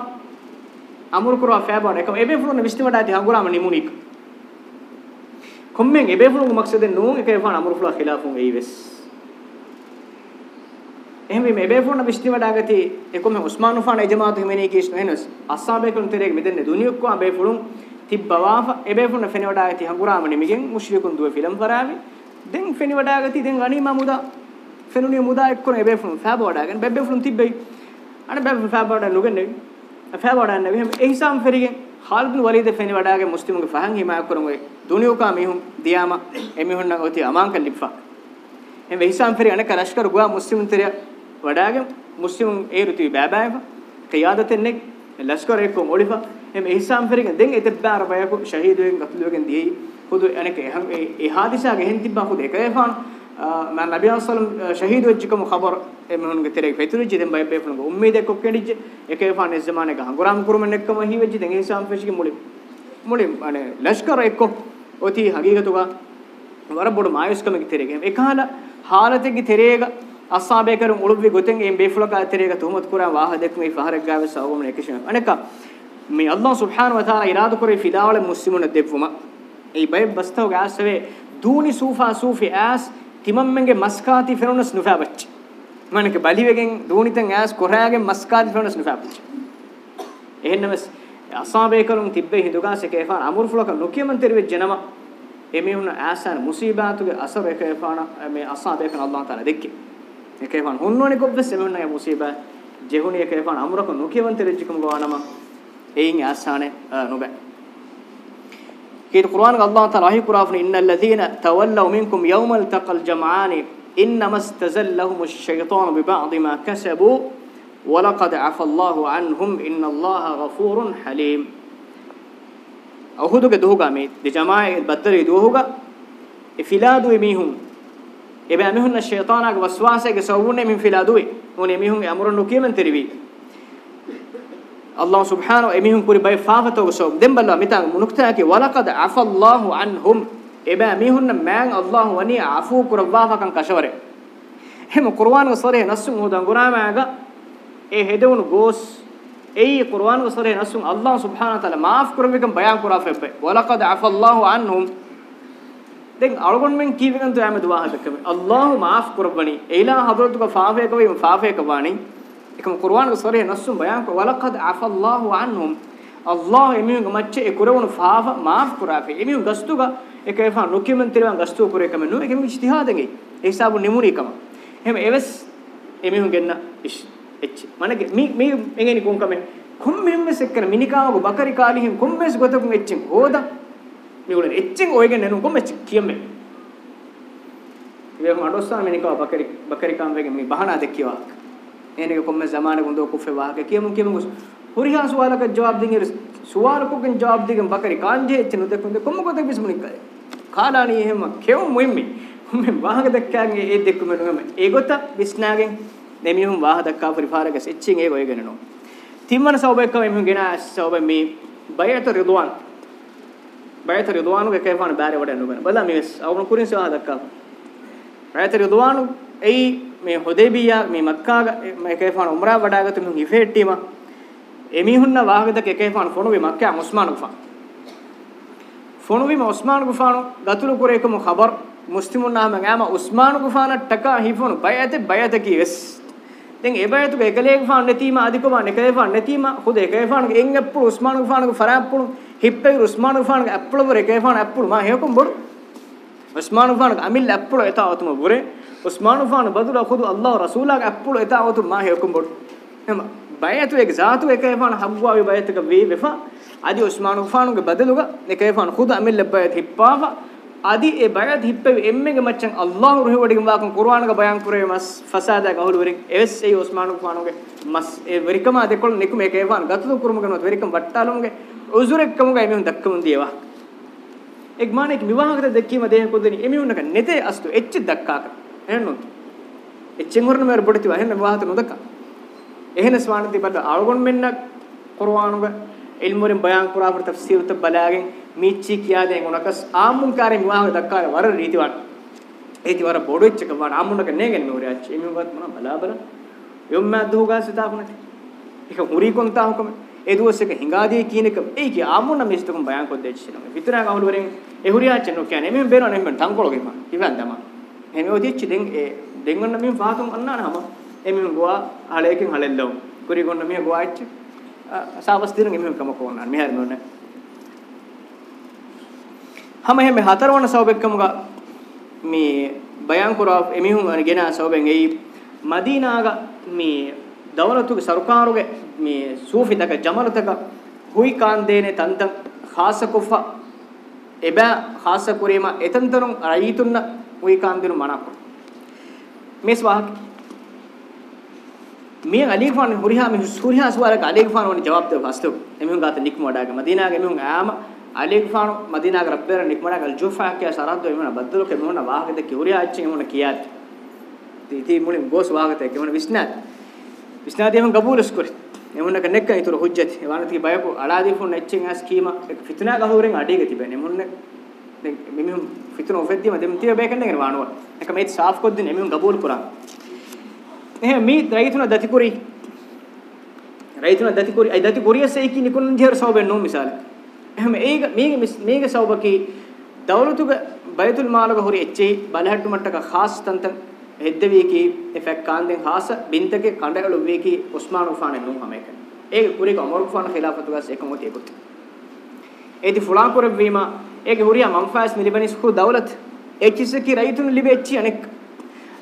අමුරු කරවා ෆෑබා එකම එබෙෆුන් විශ්තිමට ඇති හඟුරාම නිමුනික් කොම්මෙන් එබෙෆුන් මක්සදෙන් නෝ එක එෆාන අමුරු ෆලා ඛිලාෆුන් ඒවිස් එහෙම මේ එබෙෆුන් විශ්තිමට ඇති එකොම උස්මාන් උෆාන එජමාතු හිමිනේ කීස් නොහෙනස් අස්සාබේකුන් තෙරේක මෙදෙන්නේ දුනියක් කොහා එබෙෆුන් තිබ්බවා එබෙෆුන් ෆෙනවඩා ඇති හඟුරාම නිමිගෙන් මුෂ්රිකුන් දුව ෆිලම් කරාවේ දෙන් ෆෙනවඩා ඇති දෙන් ගණීමා මුදා ಫೆನುನಿ ಮುದಾ ಎಕ್ಕೊನೆ ಬೇಫುನು ಫ್ಯಾಬೋಡ ಆಗನ್ ಬೆಬ್ಬೆಫುನು ತಿಬ್ಬೆ ಅಣ ಬೆಬ್ಬೆ ಫ್ಯಾಬೋಡ ನುಗನ್ನೆ ಫ್ಯಾಬೋಡ ಅನ್ನ ಬಿಹಂ ಎಹಿಸಾಂ ಫೆರಿಗೆ ಖಾಲ್ದ್ ವಲೀದ್ ಫೆನಿ ವಡಾಗೆ ಮುಸ್ಲಿಮುಗೆ ಫಹಂ ಹಿಮಾ ಎಕ್ಕೊನೆ ದುನಿಯುಕಾ ಮಿಹುಂ ದಿಯಾಮ ಎಮಿಹುನ್ನ ಓತಿ ಅಮಾಂಕ ಲಿಫಾ ಎಂ ಎಹಿಸಾಂ ಫೆರಿ ಅಣಕ ಲಷ್ಕರ್ ಗುವಾ ಮುಸ್ಲಿಮುನ್ ತೆರಿಯ ವಡಾಗೆ ಮುಸ್ಲಿಮುನ್ ಏರುತಿ ಬಾಬಾಯಫ ಕಿಯಾದತೆನ್ನೆ ಲಷ್ಕರ್ ಎಕ್ಕು ಮೊಡಿಫಾ එම ඉහසම් ෆරිගෙන් දෙන් එතබ්බාර බයකු ශහීදුවෙන් ගතුලුවෙන් දියි හුදු අනක එහම් ඒ හාදිසාගේ හෙන් තිබ්බා හුදු එකේපාන මම නබි අස්සලම් ශහීද් වෙච්චකම خبر එමහුන්ගේ තෙරේක පෙතුරුච්ච දැන් බය බේපුණු උම්මේද එක්ක කෙඩිච්ච එකේ ෆානේ ජමානේ ගහගුරම් කුරුමෙන් එක්කම හි වෙච්ච දැන් ඒසම් ෆෙෂිගේ මුලින් මුලින් අනේ ලෂ්කර එක්ක ඔති හගීගතුගා වර බොඩ මායස්කමගේ තෙරේක එකහල حالتෙගේ තෙරේක අස්සාබේ කරුම් උළුබ්වි ගොතෙන් එම් බේෆුලකා තෙරේක තුමත් කුරා වාහ දෙක්මේ ෆහරක් ගාවේ සවගමන එකෂම අනක මේ අල්ලාහ් සුබ්හානහු වතාලා ඉරාදු කරේ ෆිදාවල මුස්ලිමුන දෙවුම ඒ බය බස්තව ගාසවේ දූනි සූෆා සූෆි ඇස් ತಿಮಮ್ಮೆಂಗೆ ಮಸ್ಕಾತಿ ಫೆನೋನಸ್ ನುಫಾಬಚ್ಚಿ ಮನಕ್ಕೆ ಬಲಿವೆಗೆಂ ದೂನಿತಂ ಆಸ್ ಕೊರಾಗೆಂ ಮಸ್ಕಾತಿ ಫೆನೋನಸ್ ನುಫಾಬಚ್ಚಿ එහෙන්නමස් අසාබේකලුන් තිබ්බේ හිඳුගාසේ කේෆාන අමුරුෆලක නොකියමන්තර වෙජනම එමෙන්න ආසන මුසීබාතුගේ අසර කේෆාන මේ අසාබේකන අල්ලාහ් තාලා දෙක්කේ ඒ කේෆාන හොන්නෝනේ කොබ්බස් එමෙන්න ය මුසීබා ජෙහුණිය කේෆාන අමුරක නොකියමන්තර වෙජකම ගානම එයින් ආසානේ නොබෑ كيت قرآن الله تعالى هي قرآن إن الذين تولوا منكم يوم التقى الجمعان إنما استزلهم الشيطان ببعض ما كسبوا ولقد عفى الله عنهم إن الله غفور حليم أهودك دوهجا ميت لجماعة بدر دوهجا فلادو يميهم يبقى ميهم الشيطان وسواسه يسوون من فلادوه ونميهم أمر نكيم تربيه الله سبحانه ايميهم كوري باي فافتو سو دم بلا متا منكتاكي ولقد عفى الله عنهم ابا ميهن مان الله وني عفو كربافا كان كشوره هم قران وصره نسون هو دغرا ماغا اي هدون غوس اي قران وصره نسون الله سبحانه وتعالى معاف كرمكم بيان كرا فب ولقد عفى الله عنهم دين ارغون من كيفن تو امد واحد كم الله معاف كربني ايلا حضرتك فافيك ويم فافيك واني ekam qur'an ge sore nassum bayan ko walaqad afa Allahu anhum Allah emiun macce e kurewun faafa maaf kurafe emiun gastuga ekayfa documentary wan gastu kure ekam nu ekam ijtihaden ei hisabu nemuni ekam එහෙම එවස් එමිහුන් ගෙන්න ඉෂ් H මනගේ මි මි එගෙන කොම් කමෙන් කොම් මෙම්මස් එක්කන මිනිකාවක බකරි කාලිහින් කොම් mess ගොතකුන් එච්චින් හොදා මිගුණ එච්චින් ඔයගෙන නනු කොම් H කියමෙ මේ මඩොස්සා මිනිකාව බකරි බකරි කාම් වගේ මි බහනා දෙක්කියවා ene ko me zamane gundo ko fe wa ke kemu kemu huriha suwala ka jawab dinge suwal ko ken jawab dinge bakari kanje chenu de kunde kom ko de bismuni kare khana ni hema keu muhimmi me wahag dakkange e dekku me nume e gota bisnagen nemi hum wah dakka parifara ke sechin e goy genno timman sawbe ka me hum gena sawbe me bayat ridwan bayat ridwan ke kefan bare wada nume bala me awun kurin sawah dakka bayat ridwan ei මේ හොදේබියා මේ මක්කාග මේකේෆාන උම්රා වඩාගත මිහුන් ඉෆෙට්ටිම එමිහුන්න වාහගද කේකේෆාන ෆොනුවේ මක්කා උස්මාන් ගුෆා ෆොනුවේ උස්මාන් ගුෆානු ගතුළු කුරේකම خبر මුස්ලිමුන් නාම ගෑම උස්මාන් ගුෆාන ටකා හිෆොනු බයත බයත කිවෙස් දැන් ඒ බයතු එකලේගෆාන නැතිම අධිකම නැකේෆාන නැතිම හොද එකේෆාන එන් අප්පු උස්මාන් ගුෆාන ගෆරාප්පු හිප්පේ උස්මාන් ගුෆාන අප්පුල වර එකේෆාන අප්පුල මා හේකොම් බොඩු Usman ගුෆාන අමිල් අප්පුල එතාවතුම වරේ Osmanu fan badula khudu Allah Rasulak appulu eta awtu ma hekum bod nema bayatu ek zaatu ek fan habwa we bayat ek we wefa adi Osmanu fanu ge badaluga ek fan khudu amil bayat hippafa adi e bayat hippe emme ge machan Allah ruhi wadigum wakon Qur'an ge bayan kure mas fasada ge holu werik es ei Osmanu fanu ge mas e werikama de kol nikum ek fan gatu kurum ge not werikam battalum ge uzurek kamu ge me dakkum diwa ek manek miwahagata dekkima dehe kodeni emi unnaka nete astu etchi dakkaka ಹೆಣ್ಣು ಎಚ್ಚೆಂಗುರ್ನ ಮೇರ್ ಬಡತಿವ ಹೆಣ್ಣು ವಾಹತ ನುದಕ එහෙන ස්වානති බද අල්ගොන් මෙන්න කුර්ආනුග ඉල්මුරින් බයන් කුරාපර තෆ්සීර් ත බලාගෙන් මීච්චි කියාදෙන් උනකස් ආමුන් කාරේ මිවාහ දක්කාර වර රීති වට ඒති වර බොඩොච්චක වර ආමුන්නක නේගෙන් නෝරි අච්ච එමිවත් මොන බලා බලා යොම් මා දුහගා සිතා කුනට එක හුරි කොන්තා හුකම ඒ දුවසක හිඟාදී කියනක ඒ කිය ආමුන්න මිස්තුකම් බයන් කොද්දෙච්චිනම විතරක් අහුලවරෙන් එහුරියා චනෝ කියන්නේ මෙම් බේරෝ නෙම් තංකොලගෙම ඉවන් දමා hemi odichi den e dengonna min faatun annana hama emin goa halekin halello kuri gonna mi goa ich savas dirin emin kama konan mi harnone hama hemi hatarwana sawbekkamuga mi bayan kuraw emihun an gena sawben ei madinaga mi dawlatuge sarkaruge mi sufitaka jamalutaka hui kandene tantan khasa kufa eba khasa kurema etantarun ayitunna ওই කාන්දිරු මනක් මේස් වාහක මේ අලිග්ෆාන් හුරිහා මේ සූරිහා සුවරක අලිග්ෆාන් වනේ ජවාබ් දෙව ෆස්තු එමුන් ගාත නික්මඩාග මදීනාගේ එමුන් ආම අලිග්ෆාන් මදීනාගේ රබ්බේර නික්මඩාගල් ජෝෆා කිය සරද්දෝ එමුන බද්දලු කෙමුන වාහකද කිවුරියා අච්චි එමුන කියාත් තීති මුලින් ගෝස් වාහකත කෙමුන විස්නාත් විස්නාදී එමුන් ගබූලස් කරත් එමුන කනෙක්ක ඊතුරු හුජ්ජත් එවනති බයපු අලාදී ෆුන් එච්චෙන් ඇස් කීම ෆිතනා ගහුරෙන් අඩේක තිබෙන එමුන්නේ මිමිහුම් ಫಿತುನ ಉಫೆದ್ದಿಮ ದೆಮ್ತಿಯ ಬೇಕಂದೆಗೆ ವಾಣುವ ಏಕ ಮೇತ್ ಸಾಫ್ ಕೊದ್ದಿನ ಮಿಹುಂ ಗಬೂಲ್ ಕುರಾನ್ ಏಹ ಮೀ ರೈತುನ ದತಿಕುರಿ ರೈತುನ ದತಿಕುರಿ ಐ ದತಿಕುರಿಯ ಸೇಕಿ ನಿಕುನ್ ಧಿಯರ್ ಸೌಬೆ ನೋ ಮಿಸಾಲ ಏಹ ಮೇಗ ಮೀಗ ಮೀಗ ಸೌಬಕಿ ದೌಲತುಗ ಬೈತುಲ್ ಮಾಲಗ ಹುರಿ ಎಚ್ಚಿ ಬಲಹಟ್ಟು ಮಟ್ಟಕ ಖಾಸ್ ತಂತ ಹೆದ್ದವಿಕಿ ಎಫೆಕ್ ಕಾಂದೆನ್ ಖಾಸ ಬಿಂತಕೆ ಕಂಡಗಳು ವೇಕಿ ಉಸ್ಮಾನ್ ಉಫಾನೆ ನೋ ಹಮೇಕ ಏಗ ಕುರಿಗ ಉಮರ್ ಉಫಾನ್ ಖಿಲಾಫತುಗ ಸೇಕಮೋತಿ ಗೊತ್ತಿ edi fulan kurab wima ege huriya manfaas milibanis khu dawlat echise ki raitun libe echi anek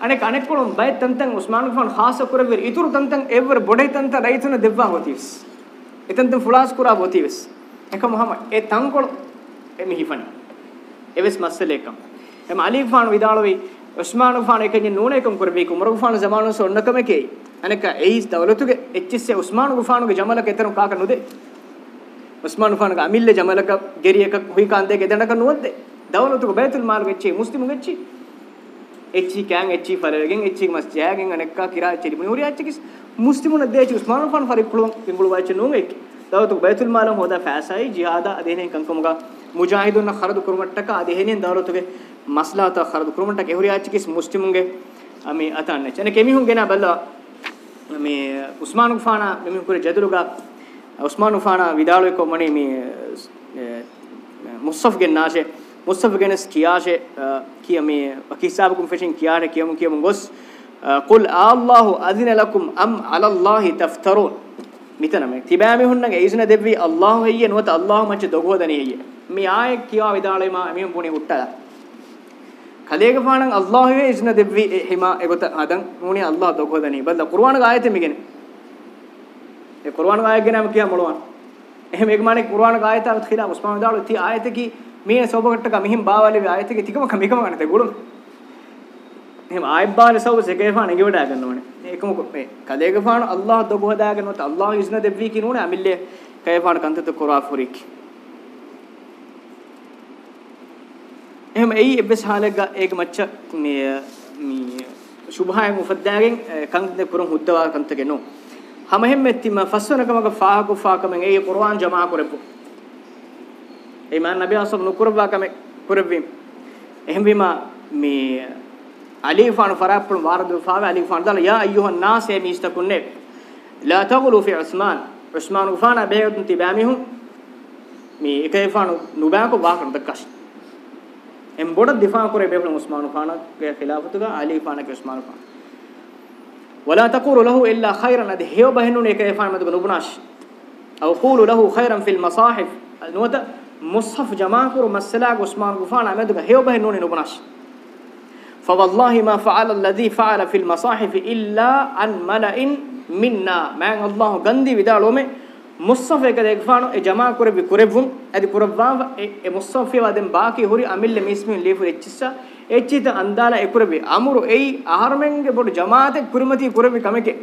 anek anek kolon bay tantan usman ghan khasa kurab wir itur tantan ever bodai tantan raitun devwa hotis etantan fulas kurab hotis ekam hama e tankol emi hifani eves masalekam em ali ghan vidalwi usman ghan ekeni nune ekam kurbi kumar ghan zamanu sonnakam ekei අනක ඒස් දවලතුගේ එච්චස්සේ උස්මාන් ගුෆානුගේ ජමලක එතන කාක නුදේ ಉಸ್ಮಾನ್ ಖಾನ್ಗ ಅಮಿಲ್ಲೆ ಜಮಲಕ ಗೆರಿಯಕ ಹುಯಿಕಾಂದೆಗೆ ದಣಕ ನುವದ್ದೆ ದೌಲತುಗ ಬೈತುಲ್ ಮಾಲ್ ಗೆಚ್ಚಿ ಮುಸ್ಲಿಮ್ ಗೆಚ್ಚಿ ಎಚ್ಚಿ ಕ್ಯಾಂಗ್ ಎಚ್ಚಿ ಫಲಗೆಂ ಎಚ್ಚಿ ಮಸ್ಜಿಯಾಗೆಂ ಅನೆಕ್ಕ ಕಿರಾ ಚೆರಿ ಮುರಿ ಅಚ್ಚಿಕಿಸ್ ಮುಸ್ಲಿಮನ ದೇಚಿ ಉಸ್ಮಾನ್ ಖಾನ್ ಫರಿ ಕುಳುಂ ತಿಂಬುಳು ವಾಚಿ ನುಂ ಎಕ್ ದೌಲತುಗ ಬೈತುಲ್ ಮಾಲ್ ಹೋದ ಫಾಸಾಯಿ ಜಿಹಾದ ಅದೇನೆ ಕಂಕಮುಗ ಮುಜಾಹಿದುನ್ನ ಖರದು ಕುರುಮಟ್ಟಕ ಅದೇನೆ ದೌಲತುಗೆ ಮಸ್ಲಾತ ಖರದು ಕುರುಮಟ್ಟಕ ಎಹುರಿ ಅಚ್ಚಿಕಿಸ್ ಮುಸ್ಲಿಮುಗೆ ಅಮಿ ಅತಾನ್ನೆ ಚನೆ ಕೆಮಿ ಹುಂ ಗೆನಾ ಬಲ್ಲ ಅಮಿ ಉಸ್ಮಾನ್ ಖಾನ ಮೆಮಿ ಕುರೆ ಜದಲುಗ උස්මාන් උෆානා විදාලෝ එක මොනේ මේ මුස්සෆ් ගෙන් නාෂේ මුස්සෆ් ගෙන් ස්කියාෂේ කිය මේ වකිසාබකුම් ෆෙෂින් කියාරේ කියමු කියමු ගොස් කුල් ආල්ලාහු අදින ලකුම් අම් අලල්ලාහි තෆ්තරුන් මිතන මේ තිබෑමි හුන්නගේ ඒසුන දෙවි අල්ලාහ් හයිය නුවත අල්ලාහ් මච්ච දොගෝදනි හයිය මේ ආයේ කියා විදාලේ මා මෙම් පුනේ හුට්ටලා කලේක පාණන් අල්ලාහ් වේ ඒසුන දෙවි හිමා එගොත හදන් මුනේ අල්ලාහ් දොගෝදනි බල්ලා කුර්ආන ගායතෙ මිගෙන ඒ කුර්ආන ආයත ගැනම කියා මොළවන් එහෙම ඒක মানে කුර්ආන ආයත අත් ඛිලා උස්මාන් දාලු ති ආයත කි මේ සෝබකට ක මිහිම් බාවලි වේ ආයත කි තිකම කම එකම ගන්නතේ ගුළුම් එහෙම ආයත් බාල සෝබ සකේෆාන ගෙවඩ ගන්න ඕනේ ඒකම මේ කදේගෆාන අල්ලාහ දොබ හදා ගන්නොත් අල්ලාහ ඉස්න දෙවි කි නෝනේ අමිල්ලේ කේෆාන කන්තත කුර්ආ ෆුරික් එහෙම එයි එබ්බස් හාලක ඒක මච්ච මේ මේ සුභාය මුෆද්දාගෙන් කන්ත කුරුම් හුද්දවා කන්තගෙන නෝ ಹಮಹೆಮ್ಮೆತ್ತಿಮ ಫಸ್ವನಕಮಗ ಫಾಹಕು ಫಾಕಮೆ ಏ ಕುರ್ಆನ್ ಜಮಾ ಕುರೆಪು ಏ ಮಾನ್ ನಬಿ ಅಸಮ್ ನುಕುರ್ಬಾ ಕಮೆ ಕುರೆವಿ ಎಹಂ ವಿಮಾ ಮಿ ಅಲಿ ಫಾನ್ ಫರಾಪುಲ್ ವಾರದು ಫಾವೆ ಅಲಿ ಫಾನ್ ದಲ ಯಾ ಅಯ್ಯುಹನ್ ನಾಸ್ ಏ ಮಿಸ್ತಕುನ್ನೆ ಲಾ ತಗುಲು ಫಿ ಉಸ್ಮಾನ್ ಉಸ್ಮಾನ್ ಉಫಾನ ಬೇಯತ್ ತಿಬಾಮಿಹು ಮಿ ಏಕೈಫಾನ್ ನುಬಾಕು ವಾಕನ್ ದಕ್ಕಶ್ ಎಂ ಬೋಡ ದಿಫಾ ಕುರೆ ಬೇಬಲ ಉಸ್ಮಾನ್ ಉಫಾನ ಕೆ ಖಿಲಾಫತುಗ ಅಲಿ ಫಾನ ಕೆ ಉಸ್ಮಾನ್ ಉಫಾನ ولا تقول له إلا خيرا أدي هيو بهنون إيك إفان مدب نبناش أو قول له خيرا في المصاحف نوتا مصحف جماع كرو مسلاق عثمان غفان أمدب هيو بهنون نبناش فوالله ما فعل الذي فعل في المصاحف إلا عن ملأ منا ما الله غندي بدالومه مصحف إيك إفانو إيه جماع كرو بكربهم أدي كربوا إيه مصحف وادم باقي هوري أميل لمسمين ليفو إتشسا එච්චිත අන්දාලා එකුරබි අමුරු එයි අහර්මෙන්ගෙ බොඩු ජමාතෙක් පුරමති පුරමි කමකේ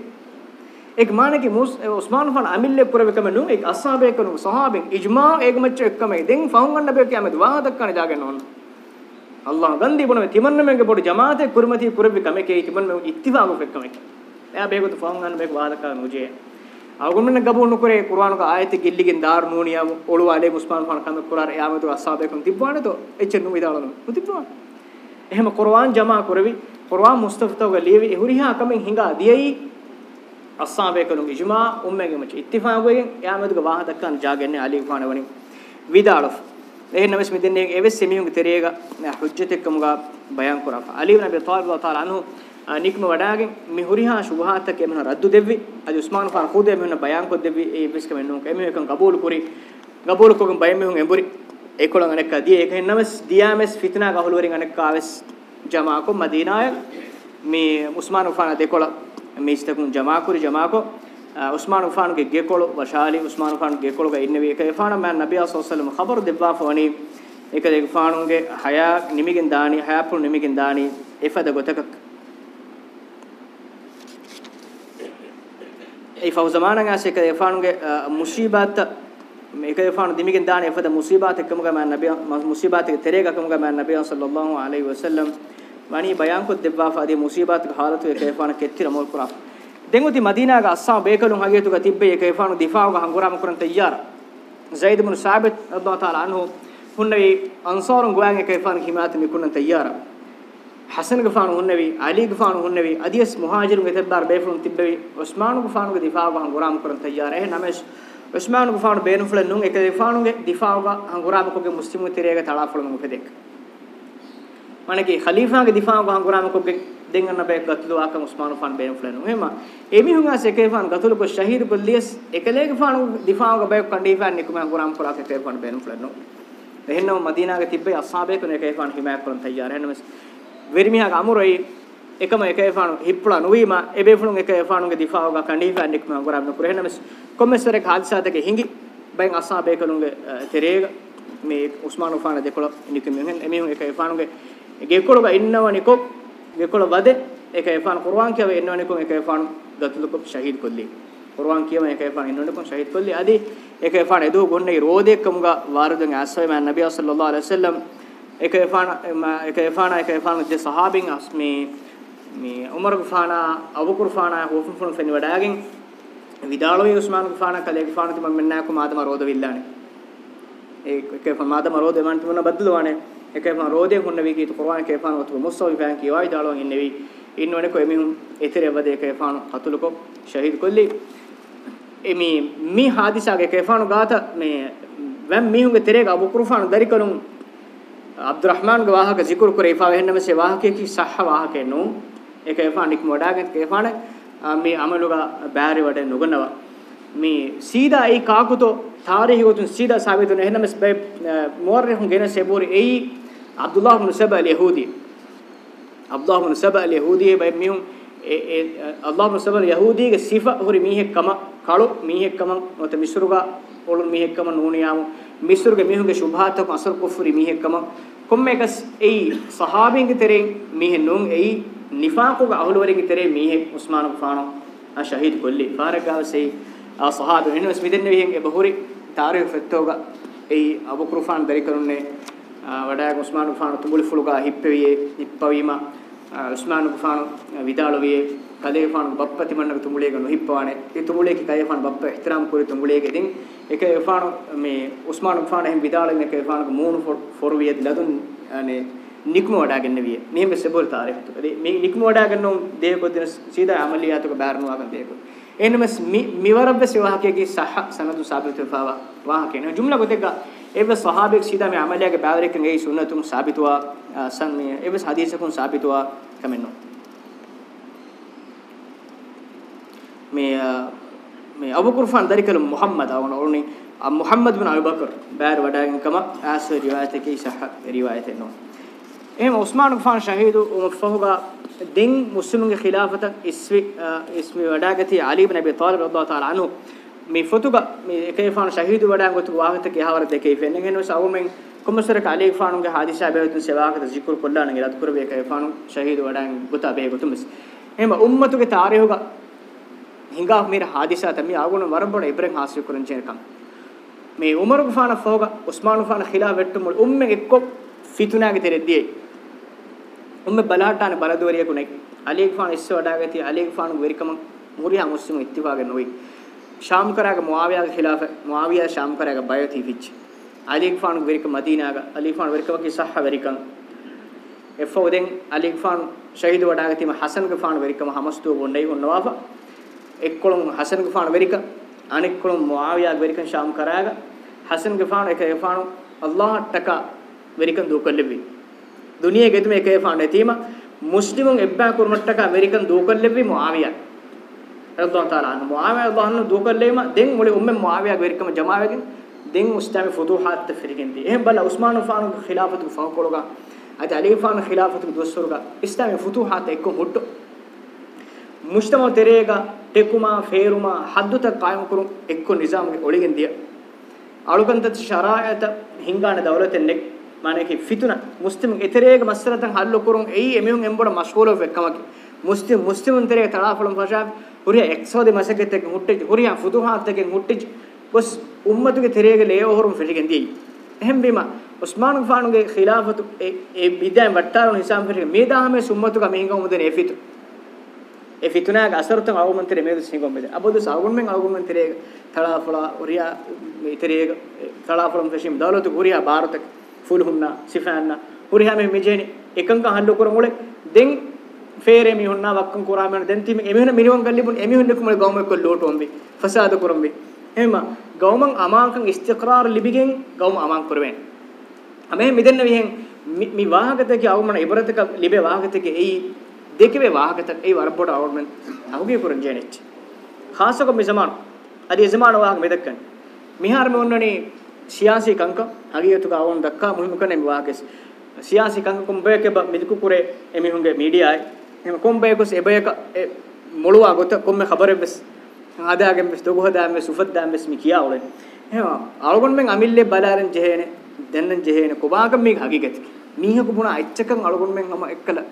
එක් මානකි මුස් උස්මාන් ෆන් අමිල්ලේ පුරමි කමනු එක් අස්සාබේ කනු සහාබෙන් ඉජ්මා ඒක මච්ච එක්කමයි දෙන් ෆවුන් ගන්න බේ කියමෙද වාදක් කන දාගෙන ඕන අල්ලාහ ගන්දි බොන තිමන්නමෙන්ගෙ බොඩු ජමාතෙක් පුරමති පුරමි කමකේ තිමන්නම ඉක්තිවාගු එක්කමයි එයා බේගොත ෆවුන් ගන්න බේ වාදක් කන මුජේ අවගොමන ගබුණු කරේ කුර්ආනක ආයත ගිල්ලිගෙන් දාර නෝනියම ඔළුවාලේ උස්මාන් ෆන් කන්ද කුරාර එයා මෙතු අස්සාබේ කනු තිබ්බානේ තෝ එච්ච නු විදාලන මුතිබ්බා එහෙම කුර්ආන් ජමා කරවි කුර්ආන් මුස්තෆතවග ලීවි එහුරිහා කමෙන් හිඟා දියයි අස්සාබේ කලුගේ ජුමා උම්මගේ මච ඉත්තිෆාගයෙන් යාමදුක වාහ දක්කන් ජාගන්නේ අලි ඛාන වනි විදාලොෆ් එහෙන මෙස් මිදෙන්නේ එවෙස් සෙමියුගේ තෙරේග හුජ්ජතෙක්කමුගා බයන් කරා අලි ඉබ්න අබී තාලිබ් තාලා අනහු නික්ම වඩාගෙන් මිහුරිහා සුභාතක එමන රද්දු දෙවි අද උස්මාන් ඛාන් ඛුදේ මෙන්න බයන් කොද්දෙවි ඒ වෙස්කම නුක එමෙකන් කබූල් කුරි කබූල් කොගම් බයන් මෙහුන් එඹුරි ඒකොළන් අනෙක් අදී ඒක හෙන්නම දියාමස් ෆිතනා ගහළු වරින් අනෙක් ආවස් ජමාකෝ මදීනාය මේ උස්මාන් උෆාන දෙකොළ මේ ඉස්තකුන් ජමාකුරි ජමාකෝ උස්මාන් උෆාන්ගේ ගෙකොළ වශාලි උස්මාන් උෆාන්ගේ ගෙකොළ ගා ඉන්නේ ඒක එෆාන මෑන් නබිය සල්ලල්ලාහු ඛබර් දෙබ්වා ෆවනි ඒක දෙක ෆානුන්ගේ හයා නිමිගෙන් දානි හයා පුළු නිමිගෙන් දානි එෆද ගොතක ඒ ෆෞසමානන් ආශේක එෆානුගේ මුසීබත් මේක යෆාන දිමිගෙන් දාන එපද මුසීබාත් එක්කම ගමන් නබිය මුසීබාත් එක තෙරේ ගකම ගමන් නබිය සල්ලල්ලාහු අලයිහි වසල්ලම් වනි බයන් කොත් දෙබ්වා ෆාදී මුසීබාත් ක හාලතු එක යෆාන කෙත්තිර මොල් කුරා දෙඟුති මදීනාග අස්සම බේකලුන් හගේතුග තිබ්බේ එක යෆාන දිෆාව ගහන් ගුරාම කරන් තයාර زید ඉබ්නු සාබිත් රදියල්ලාහු තාලා අන්හු හුන්නවි අන්සාරුන් ගුවන් එක යෆාන හිමාත මිකුන්න තයාර حسن ගෆාන හුන්නවි අලි ගෆාන හුන්නවි අදියස් මුහාජිරුන් ගෙතබ්බාර බේෆුන් තිබ්බේ උස්මානු ගෆානුගේ දිෆාව ගහන් ගුරාම කරන් තයාර එහ නමෙස් ಉಸ್ಮಾನ್ ಗುಫಾನು ಬೇನು ಫುಲೆ ನುಂ ಏಕ ದಿಫಾನುಗೆ ದಿಫಾವುಗ ಹಂಗುರಾಮಕೊಗೆ ಮುಸ್ಲಿಮು ತಿರೇಗ ತಳಾಫುಲು ನುಂ ಫೆದೆಕ್ ಮನಗೆ ಖಲೀಫಾಗೆ ದಿಫಾವುಗ ಹಂಗುರಾಮಕೊಗೆ දෙංගන්න බෑ ගතුළු ආකම් උස්මානු ෆාන් බේන ෆ්ලන එහෙම එමිහුන් ආස එකේ ෆාන් ගතුළු කො ශහීර් බල්ලියස් එකලේක ෆාන් දිෆාවක බෑ කණ්ඩී ෆාන් නිකුම ගුරාම් කොලා කේ ෆාන් බේන ෆ්ලන එහෙනම් මදීනාගේ තිබ්බේ අස්හාබේ කන එකේ ෆාන් හිමායක් කරන් තයාර එහෙනම් වෙරිමිහාගේ අමුරයි එකම එක එෆාණු හිප්පුල නොවීම එබේෆුණු එක එෆාණුගේ දිෆාවග කණ්ඩීෆාන් එක්ම ගොරම් කුරහෙනමස් කොම්මස්සරේ කාල්සාතක හිඟි බෙන් අසාබේකලුන්ගේ තෙරේග මේ උස්මාන් උෆාන දෙකොල නිකම මෙහෙන් එමෙහුන් එක එෆාණුගේ ගෙකොලග ඉන්නවනිකො ගෙකොල වදේ එක එෆාණු කුර්ආන් කියව ඉන්නවනිකො එක එෆාණු ගතුලකො ශහීද් කොල්ලි කුර්ආන් කියව එක එෆාණු ඉන්නවනිකො ශහීද් කොල්ලි අදී එක එෆාණු එදෝ ගොන්නේ රෝදෙක්කමුග වාරදන් ඇස්සයි මන් නබිය සල්ලල්ලාහු අලයිහි වසල්ලම් එක එෆාණු එක එෆාණු එක එෆාණු දෙ සහාබින් අස්මේ මේ උමර් ගුෆානා අබු කුර්ෆානා හොෆුන් ෆොන් ෆෙනි වඩාගෙන් විදාලෝයි උස්මාන් ගුෆානා කලේ ගුෆානා තුමන් මෙන්නා කු මාදම රෝද විල්ලානේ ඒක එක මාදම රෝද මන් තුමන බද්දලවානේ එක මන් රෝදේ හොන්න වී කීතු කුර්ආන් කේපාන වතු මුස්සෝ විපෑන් කීවා විදාලෝන් ඉන්නේ වී ඉන්නවනේ කො එමිහුන් එතරෙවදේ කේපාන කතුලකෝ ශහීද් කොල්ලි එමි මේ හාදිසාගේ කේපාන ගාත මේ වැම් මිහුන්ගේ තෙරේක අබු කුර්ෆානා දරිකලුන් අබ්දුරහ්මාන් ගවාහක zikr කුරේෆා වෙන්නම සේ වාහකේ කි සහ වාහකේ නෝ ඒක එපාණික් මොඩාගෙත් එපාණ මේ අමලුගා බෑරි වඩ නුගනවා මේ සීදා ඒ කාකුතෝ තාරිහි ගොතුන් සීදා සාවිතුන එහෙනම් මේ මුවර්රිහුන් ගෙන සෙබුරි ඒ අබ්දුල්ලාහ් ඉබ්නු සබා අල් යහූදි අබ්දුල්ලාහ් ඉබ්නු සබා අල් යහූදි බයි මිහුන් ඒ අල්ලාහ් ඉබ්නු සබා අල් යහූදිගේ සිෆා හුරි මීහෙක් කම කළු මීහෙක් කම ඔත මිස්රුගා ඔළුන් මීහෙක් කම නූනියාමු මිස්රුගේ මිහුගේ සුභාතක අසල් කුෆරි මීහෙක් කම කොම්මේකස් ඒ සහාබින්ගේ තෙරෙන් මීහෙ නුන් ඒ ನಿಫಾಕುಗ ಅಹುಲವರಿಗೆ ತೆರೆ ಮೀಹೆ ಉಸ್ಮಾನ್ ಫಾಣೋ ಆ ಶಹೀದ್ ಕೊಲ್ಲಿ ಫಾರಗಾವ ಸೈ ಆ ಸಹಾಬೆ ಹೆಣ್ಣು ಸ್ಮಿದನ್ನೆ ಹೆಂಗೆ ಬಹುರಿ ತಾರಿಫ್ ಫೆತ್ತೋಗ ಏ ಅಬು ಕುರ್ಫಾನ್ ದರಿಕರುನ್ನೆ ವಡಾಗ ಉಸ್ಮಾನ್ ಫಾಣೋ ತುಂಬುಳಿ ಫುಳುಗ ಹಿಪ್ಪೆವಿಯೆ ಹಿಪ್ಪವಿಮ ಉಸ್ಮಾನ್ ಫಾಣೋ ವಿದಾಳುವಿಯೆ ಕದೇಫಾನ್ ಬಪ್ಪ ತಿಮಣ್ಣ ತುಂಬುಳಿಗನು ಹಿಪ್ಪವಾಣೆ ಈ ತುಂಬುಳಿಗೆ ಕದೇಫಾನ್ ಬಪ್ಪ ಇಹ್ತಿರಾಮ್ ಕುರಿ ತುಂಬುಳಿಗೆ ದಿನ್ ಏಕೆ ಎಫಾನ್ ಮೇ ಉಸ್ಮಾನ್ ಫಾಣೋ ಹೆಂ ವಿದಾಳುವಿನ ಕೇಫಾನ್ ಮೂನು ಫೋರ್ವಿಯೆ ಲದುನ್ ಅನೆ නික්ම වඩා ගන්න විය. මෙහෙම සබෝල් තාරේ හතු. මේ නික්ම වඩා ගන්න දේකොත් දින සීදා අමලියාතක බාරනවා ගන්න දේකොත්. එනම මිවරබ්බ සවහකේගේ සහ සනදු සාබිත ෆාවා වාහකේන ජුම්ලා ගොතෙක එබ සහාබෙක් සීදා මේ අමලියාගේ බාරේකන් ඒ සුන්නතුන් සාබිතවා සන් මේ එබ හදීසකුන් සාබිතවා කමෙන්නෝ. මේ මේ අබු කුර්ෆාන් දරිකල මුහම්මද් අවන ඔන්නේ මුහම්මද් බින් අබු බකර් බාර වඩාගෙන කම ආස රිවායතකේ සහ රිවායතේ නෝ එහෙම උස්මාන් ගෆාන් ශහීදු මුෆහුගා දින් මුස්ලිමුන්ගේ ඛිලාෆත ඉස්වි ඉස්මි වඩාගති අලි ඉබ්න අබි තාලිබ් රදියල්ලාහු තාලා අන්හු මේ ෆොතුගා මේ එකේෆාන් ශහීදු වඩාන් ගොතු වාගත කේහවර දෙකේ ෆෙන්නේ ගෙනු සවුමෙන් කොමසරක අලි ගෆානුගේ හාදිසා බෙවතු සෙවාගත සිකුර් කොල්ලාන ගෙලත් කුර වේ කේෆානු ශහීදු වඩාන් ගොත බේ ගොතුමස් එහෙම උම්මතුගේ තාරිහුගා හිඟා මේ හාදිසා තමයි ආගුණ වරබණ ඉබ්‍රහීම් හාසිය කරන් චේනකම් මේ උමර් ගෆාන ෆෝගා උස්මාන් ගෆාන ඛිලාෆ වෙට්ටුමුල් උම්මෙ එක්කො ಫಿತುನಾಗೆ ತೆರೆದ್ದಿಯೆ ಒಮ್ಮೆ ಬಲಹಟ್ಟಾನೆ ಬಲದೋರಿಯ ಗುಣೆ ಅಲಿಗ್ ಫಾನ್ ಇಸ್ಸೆ ವಡಾಗತಿ ಅಲಿಗ್ ಫಾನ್ ವೆರಿಕಮ ಮುರಿಯ ಮುಸ್ಲಿಂ ಇತ್ತಿಫಾಗೆ ನೋಯಿ ಶಾಮ್ ಕರಾಗ ಮುಆವಿಯಾ ಖಿಲಾಫ ಮುಆವಿಯಾ ಶಾಮ್ ಕರಾಗ ಬಯತಿ ಫಿಚ್ ಅಲಿಗ್ ಫಾನ್ ವೆರಿಕ ಮದೀನಾಗ ಅಲಿಗ್ ಫಾನ್ ವೆರಿಕ ಕಿ ಸಹ ವೆರಿಕಂ ಎಫೌದೆನ್ ಅಲಿಗ್ ಫಾನ್ ಶಹೀದ್ ವಡಾಗತಿ ಹಸನ್ ಗಫಾನ್ ವೆರಿಕಮ ಹಮಸ್ತು ಬೊಂಡೈ ಹೊನ್ನವಾಫ ಎಕ್ಕೊಳಂ ಹಸನ್ ಗಫಾನ್ ವೆರಿಕ ಅನಿಕ್ಕೊಳಂ ಮುಆವಿಯಾ ವೆರಿಕಂ ಶಾಮ್ ಕರಾಗ ಹಸನ್ ಗಫಾನ್ ಎಕ ಎಫಾನು ಅಲ್ಲಾಹ್ ತಕ ಅಮೆರಿಕನ್ ದೂಕಲ್ಲೆಬಿ ದುನಿಯಾಗೆ ಗೆತುಮ ಏಕೆ ಫಾಂಡ ಎತೀಮ ಮುಸ್ಲಿಮುಂ ಎಬ್ಬಾ ಕುರ್ಮಟ್ಟಕ ಅಮೆರಿಕನ್ ದೂಕಲ್ಲೆಬಿ ಮುಆವಿಯ ರದ್ವಾನ್ ತಾಲಾ ಅನ್ನು ಮುಆವಿಯ ಅಲ್ಲಾಹನು ದೂಕಲ್ಲೆಮ ದೆನ್ ಉಳಿ ಉಮ್ಮೆ ಮುಆವಿಯ ಗೆರಿಕಮ ಜಮಾವೆಗೆ ದೆನ್ ಉಸ್ತಾಮಿ ಫುತುಹಾತ್ ಫಿರಿಗಿಂದಿ ಎಹ್ ಬಲ ಉಸ್ಮಾನ್ ಫಾನ್ ಖಿಲಾಫತ್ ಫಹಕೊಳಗ ಅದ ಅಲಿ ಫಾನ್ ಖಿಲಾಫತ್ ದೊಸ್ಸರುಗ ಇಸ್ಲಾಮಿ ಫುತುಹಾತ್ ಎಕ್ಕು ಹುಟ್ಟು ಮುಜ್ತಮ ತೆರೆಗ ಟೆಕುಮಾ ಫೇರುಮಾ ಹದ್ದುತ ಕಾಯಂ ಕುರು ಎಕ್ಕು ನಿಜಾಮ್ಗೆ ಒಳಿಗೆಂದಿಯ ಅಳುಗಂತದ ಶರಾಯತ ಹಿಂಗಾಣ ದೌಲತೆನ್ನೆ maneki fituna muslim eterega masratan hallo kurun ei emihun emboda mashgolo vekkamaki muslim muslimun terega talafulum fashab huriya eksode masake tek huttej huriya fuduhat tek huttej bos ummatuge terega leyo horum feligen diyi ehem bima usman ghafanuge khilafatu e bidayen wattarun hisam ferigen me dahame summatuga mehinga umuden e fitu e fituna ga asarutun agumun tere medu singom bede abodu sagun men agumun terega talafula huriya terega talafulum feshim dawlatu huriya baratak fulhunna sifanna huriha me mejeni ekan ka hando kurang ule den fere mi hunna wakkan kurama den tim emi hunna minimum gallibun emi hunna kumule gawme ko lotu ombi fasada kurumbi ema gawman amankan istiqrar libigen gawm aman kurwen ame midenna wihen mi wahagata ki awmana ibarataka libe wahagata ki ei dekebe wahagata ei warpota awmen awge kurun jenech khasako mi zaman adi zaman wahag medakkan mihar me onnani siyasi kanka hagiyatu ka awon dakka muhimu kane mi wakes siyasi kanka kumbe ke ba miliku kure emi hunge media ai em kumbe ko se be ka mulwa got kumme khabare bes ada agem bes dogo hada me sufat da mes mi kiya ole ema algon men amille balaren jehene dennen jehene ko ba ka mi hagiget mi ha ko buna ecchakan algon men ama ekkala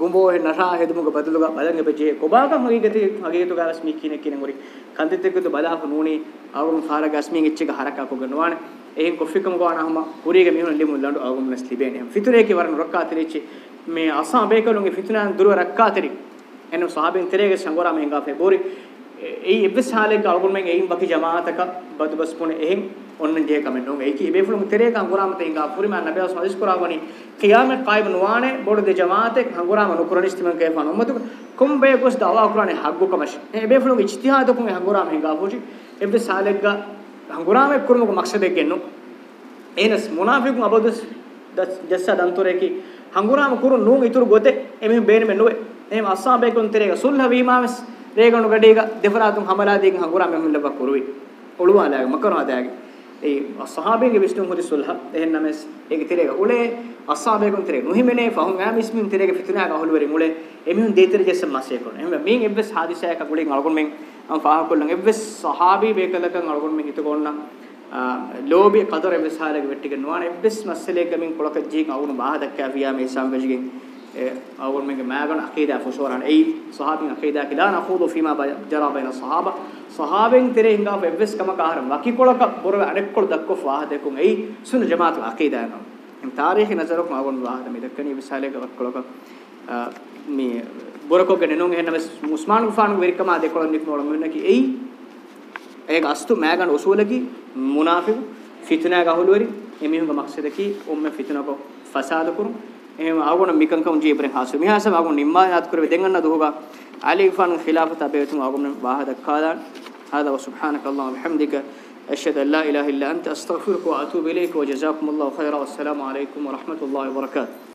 ගුඹෝ හෙ නෂා හෙදමුක බදලුග බලන් එපචේ කොබාකම් හගේ ගති හගේ තු ගාස්මි කිනෙක් කිනෙ මුරි කන්දිත් එක්ක තු බදාහ නූනි අවුම් කාර ගස්මින් ඉච්චක හරකා කො ගනවාන එහෙන් කොෆිකම ගාන හම පුරියගේ මිහුන ලිමු ලඬු අවුම් නස් ලිබේනේ ෆිතුරේ කි වරන රක්කා තිරිච්චි මේ අසම් බේකලුන්ගේ ෆිතුනාන් දුරව රක්කා තිරි එනු සාබෙන් තිරේගේ සංගොරා මෙන් ගාෆේ බෝරි ei ebbes hale ka algun men ein baki jamaata ka badu bas pone ehim onnen je kamen non ei ki be fulum tere ka anguram te inga puri man nabi asma iskura gani qiyam qaim nuane bodu de jamaate anguram anukuran istiman ke fan ummatu kum be gos dawa qurane haggu kamash e be fulum ijtihad kum anguram inga fuji ebbes hale ga anguram ek kurum ko maksad ek gennu enas munafiqun abadus jassa dantore ki anguram kurun nun itur gote emen beene men noe em asam be kun tere ga sulha vimames ರೇಗಣು ಗಡಿಗ ದೆಫರಾತುಂ ಹಮಲಾದಿಗಿಂ ಹಂಗುರಾ ಮೆಹುಂ ಲಬ ಕುರುವಿ ಉಳುವಾಲಾಗ ಮಕರು ಆದಾಗೆ ಈ ಅಸ್ಹಾಬಿಗೆ ವಿಷ್ಣು ಹುರಿ ಸುಲ್ಹ ಎಹನ್ ನಮಸ್ ಏಗೆ ತಿರೆಗ ಉಳೆ ಅಸ್ಹಾಬೇಗಂ ತಿರೆಗ ನುಹಿಮೆನೆ ಫಹುಂ ಆಮ್ ಇಸ್ಮಿಂ ತಿರೆಗ ಫಿತುನಾಗ ಅಹುಲ್ವರಿ ಉಳೆ ಎಮಿಹುಂ ದೇತಿರ ಜೆಸ್ಸ ಮಾಸೆ ಕೊಣ ಎಮ ಮೀಂ ಎಬ್ಬಸ್ ಹಾದಿಸಾಯಕ ಗುಳಿಂ ಅಳಗೊಂಡ್ ಮೆಂ ಅಂ ಫಾಹ ಕೊಲ್ಲಂ ಎಬ್ಬಸ್ ಸಹಾಬಿ ಬೇಕಲಕ ಅಳಗೊಂಡ್ ಮೆಂ ಹಿತಗೊಂಡ ಲೋಬಿ ಕದರ ಎಬ್ಬಸ್ ಹಾಲಗೆ ವೆಟ್ಟಿಗೆ ನುವಾನ ಎಬ್ಬಸ್ ಮಸ್ಸಲೇಗ ಮೆಂ ಕುಳಕ ಜೀಗ ಅವನು ಬಾಹ ದಕ್ಕ ಅವಿಯಾ ಮೇ ಸಾಂಬೆಜಿಗೆ اول منك ما قال عقيده فشور عن اي صحابي عقيده كلا نخوض فيما جرى بين الصحابه صحابين ترى هنگا بس كما قهرم واكي كولك بر ادكول دكو فاه دكون اي سن جماعه العقيده انا ان تاريخ نظرك ما قول واحد مدكني مثالك كولك مي බොරකෝ ගෙනනොන් එහෙනම් මුස්මාන් ගුෆාන් වෙරිකම අදකොලන් නික් නෝලම වෙනකි එයි ඒක අස්තු මෑගන් උසූලකි මුනාෆික් ෆිතනා ගහලුවරි එමිහුග මක්සදකි උම්ම ෆිතනකෝ ෆසාද කුරු එහෙම ආගුණ මිකංක උන් ජීබරෙන් හාසු මිහාසම ආගුණ නිම්මා යාත් කරවේ දෙන්නන්න දුහුගා علي فان خلافة أبيتم أقوم بهذا كذا وسبحانك اللهم وبحمدك أشهد أن لا إله إلا أنت أستغفرك وأتوب إليك وجزاكم الله خيرا والسلام عليكم ورحمة الله وبركاته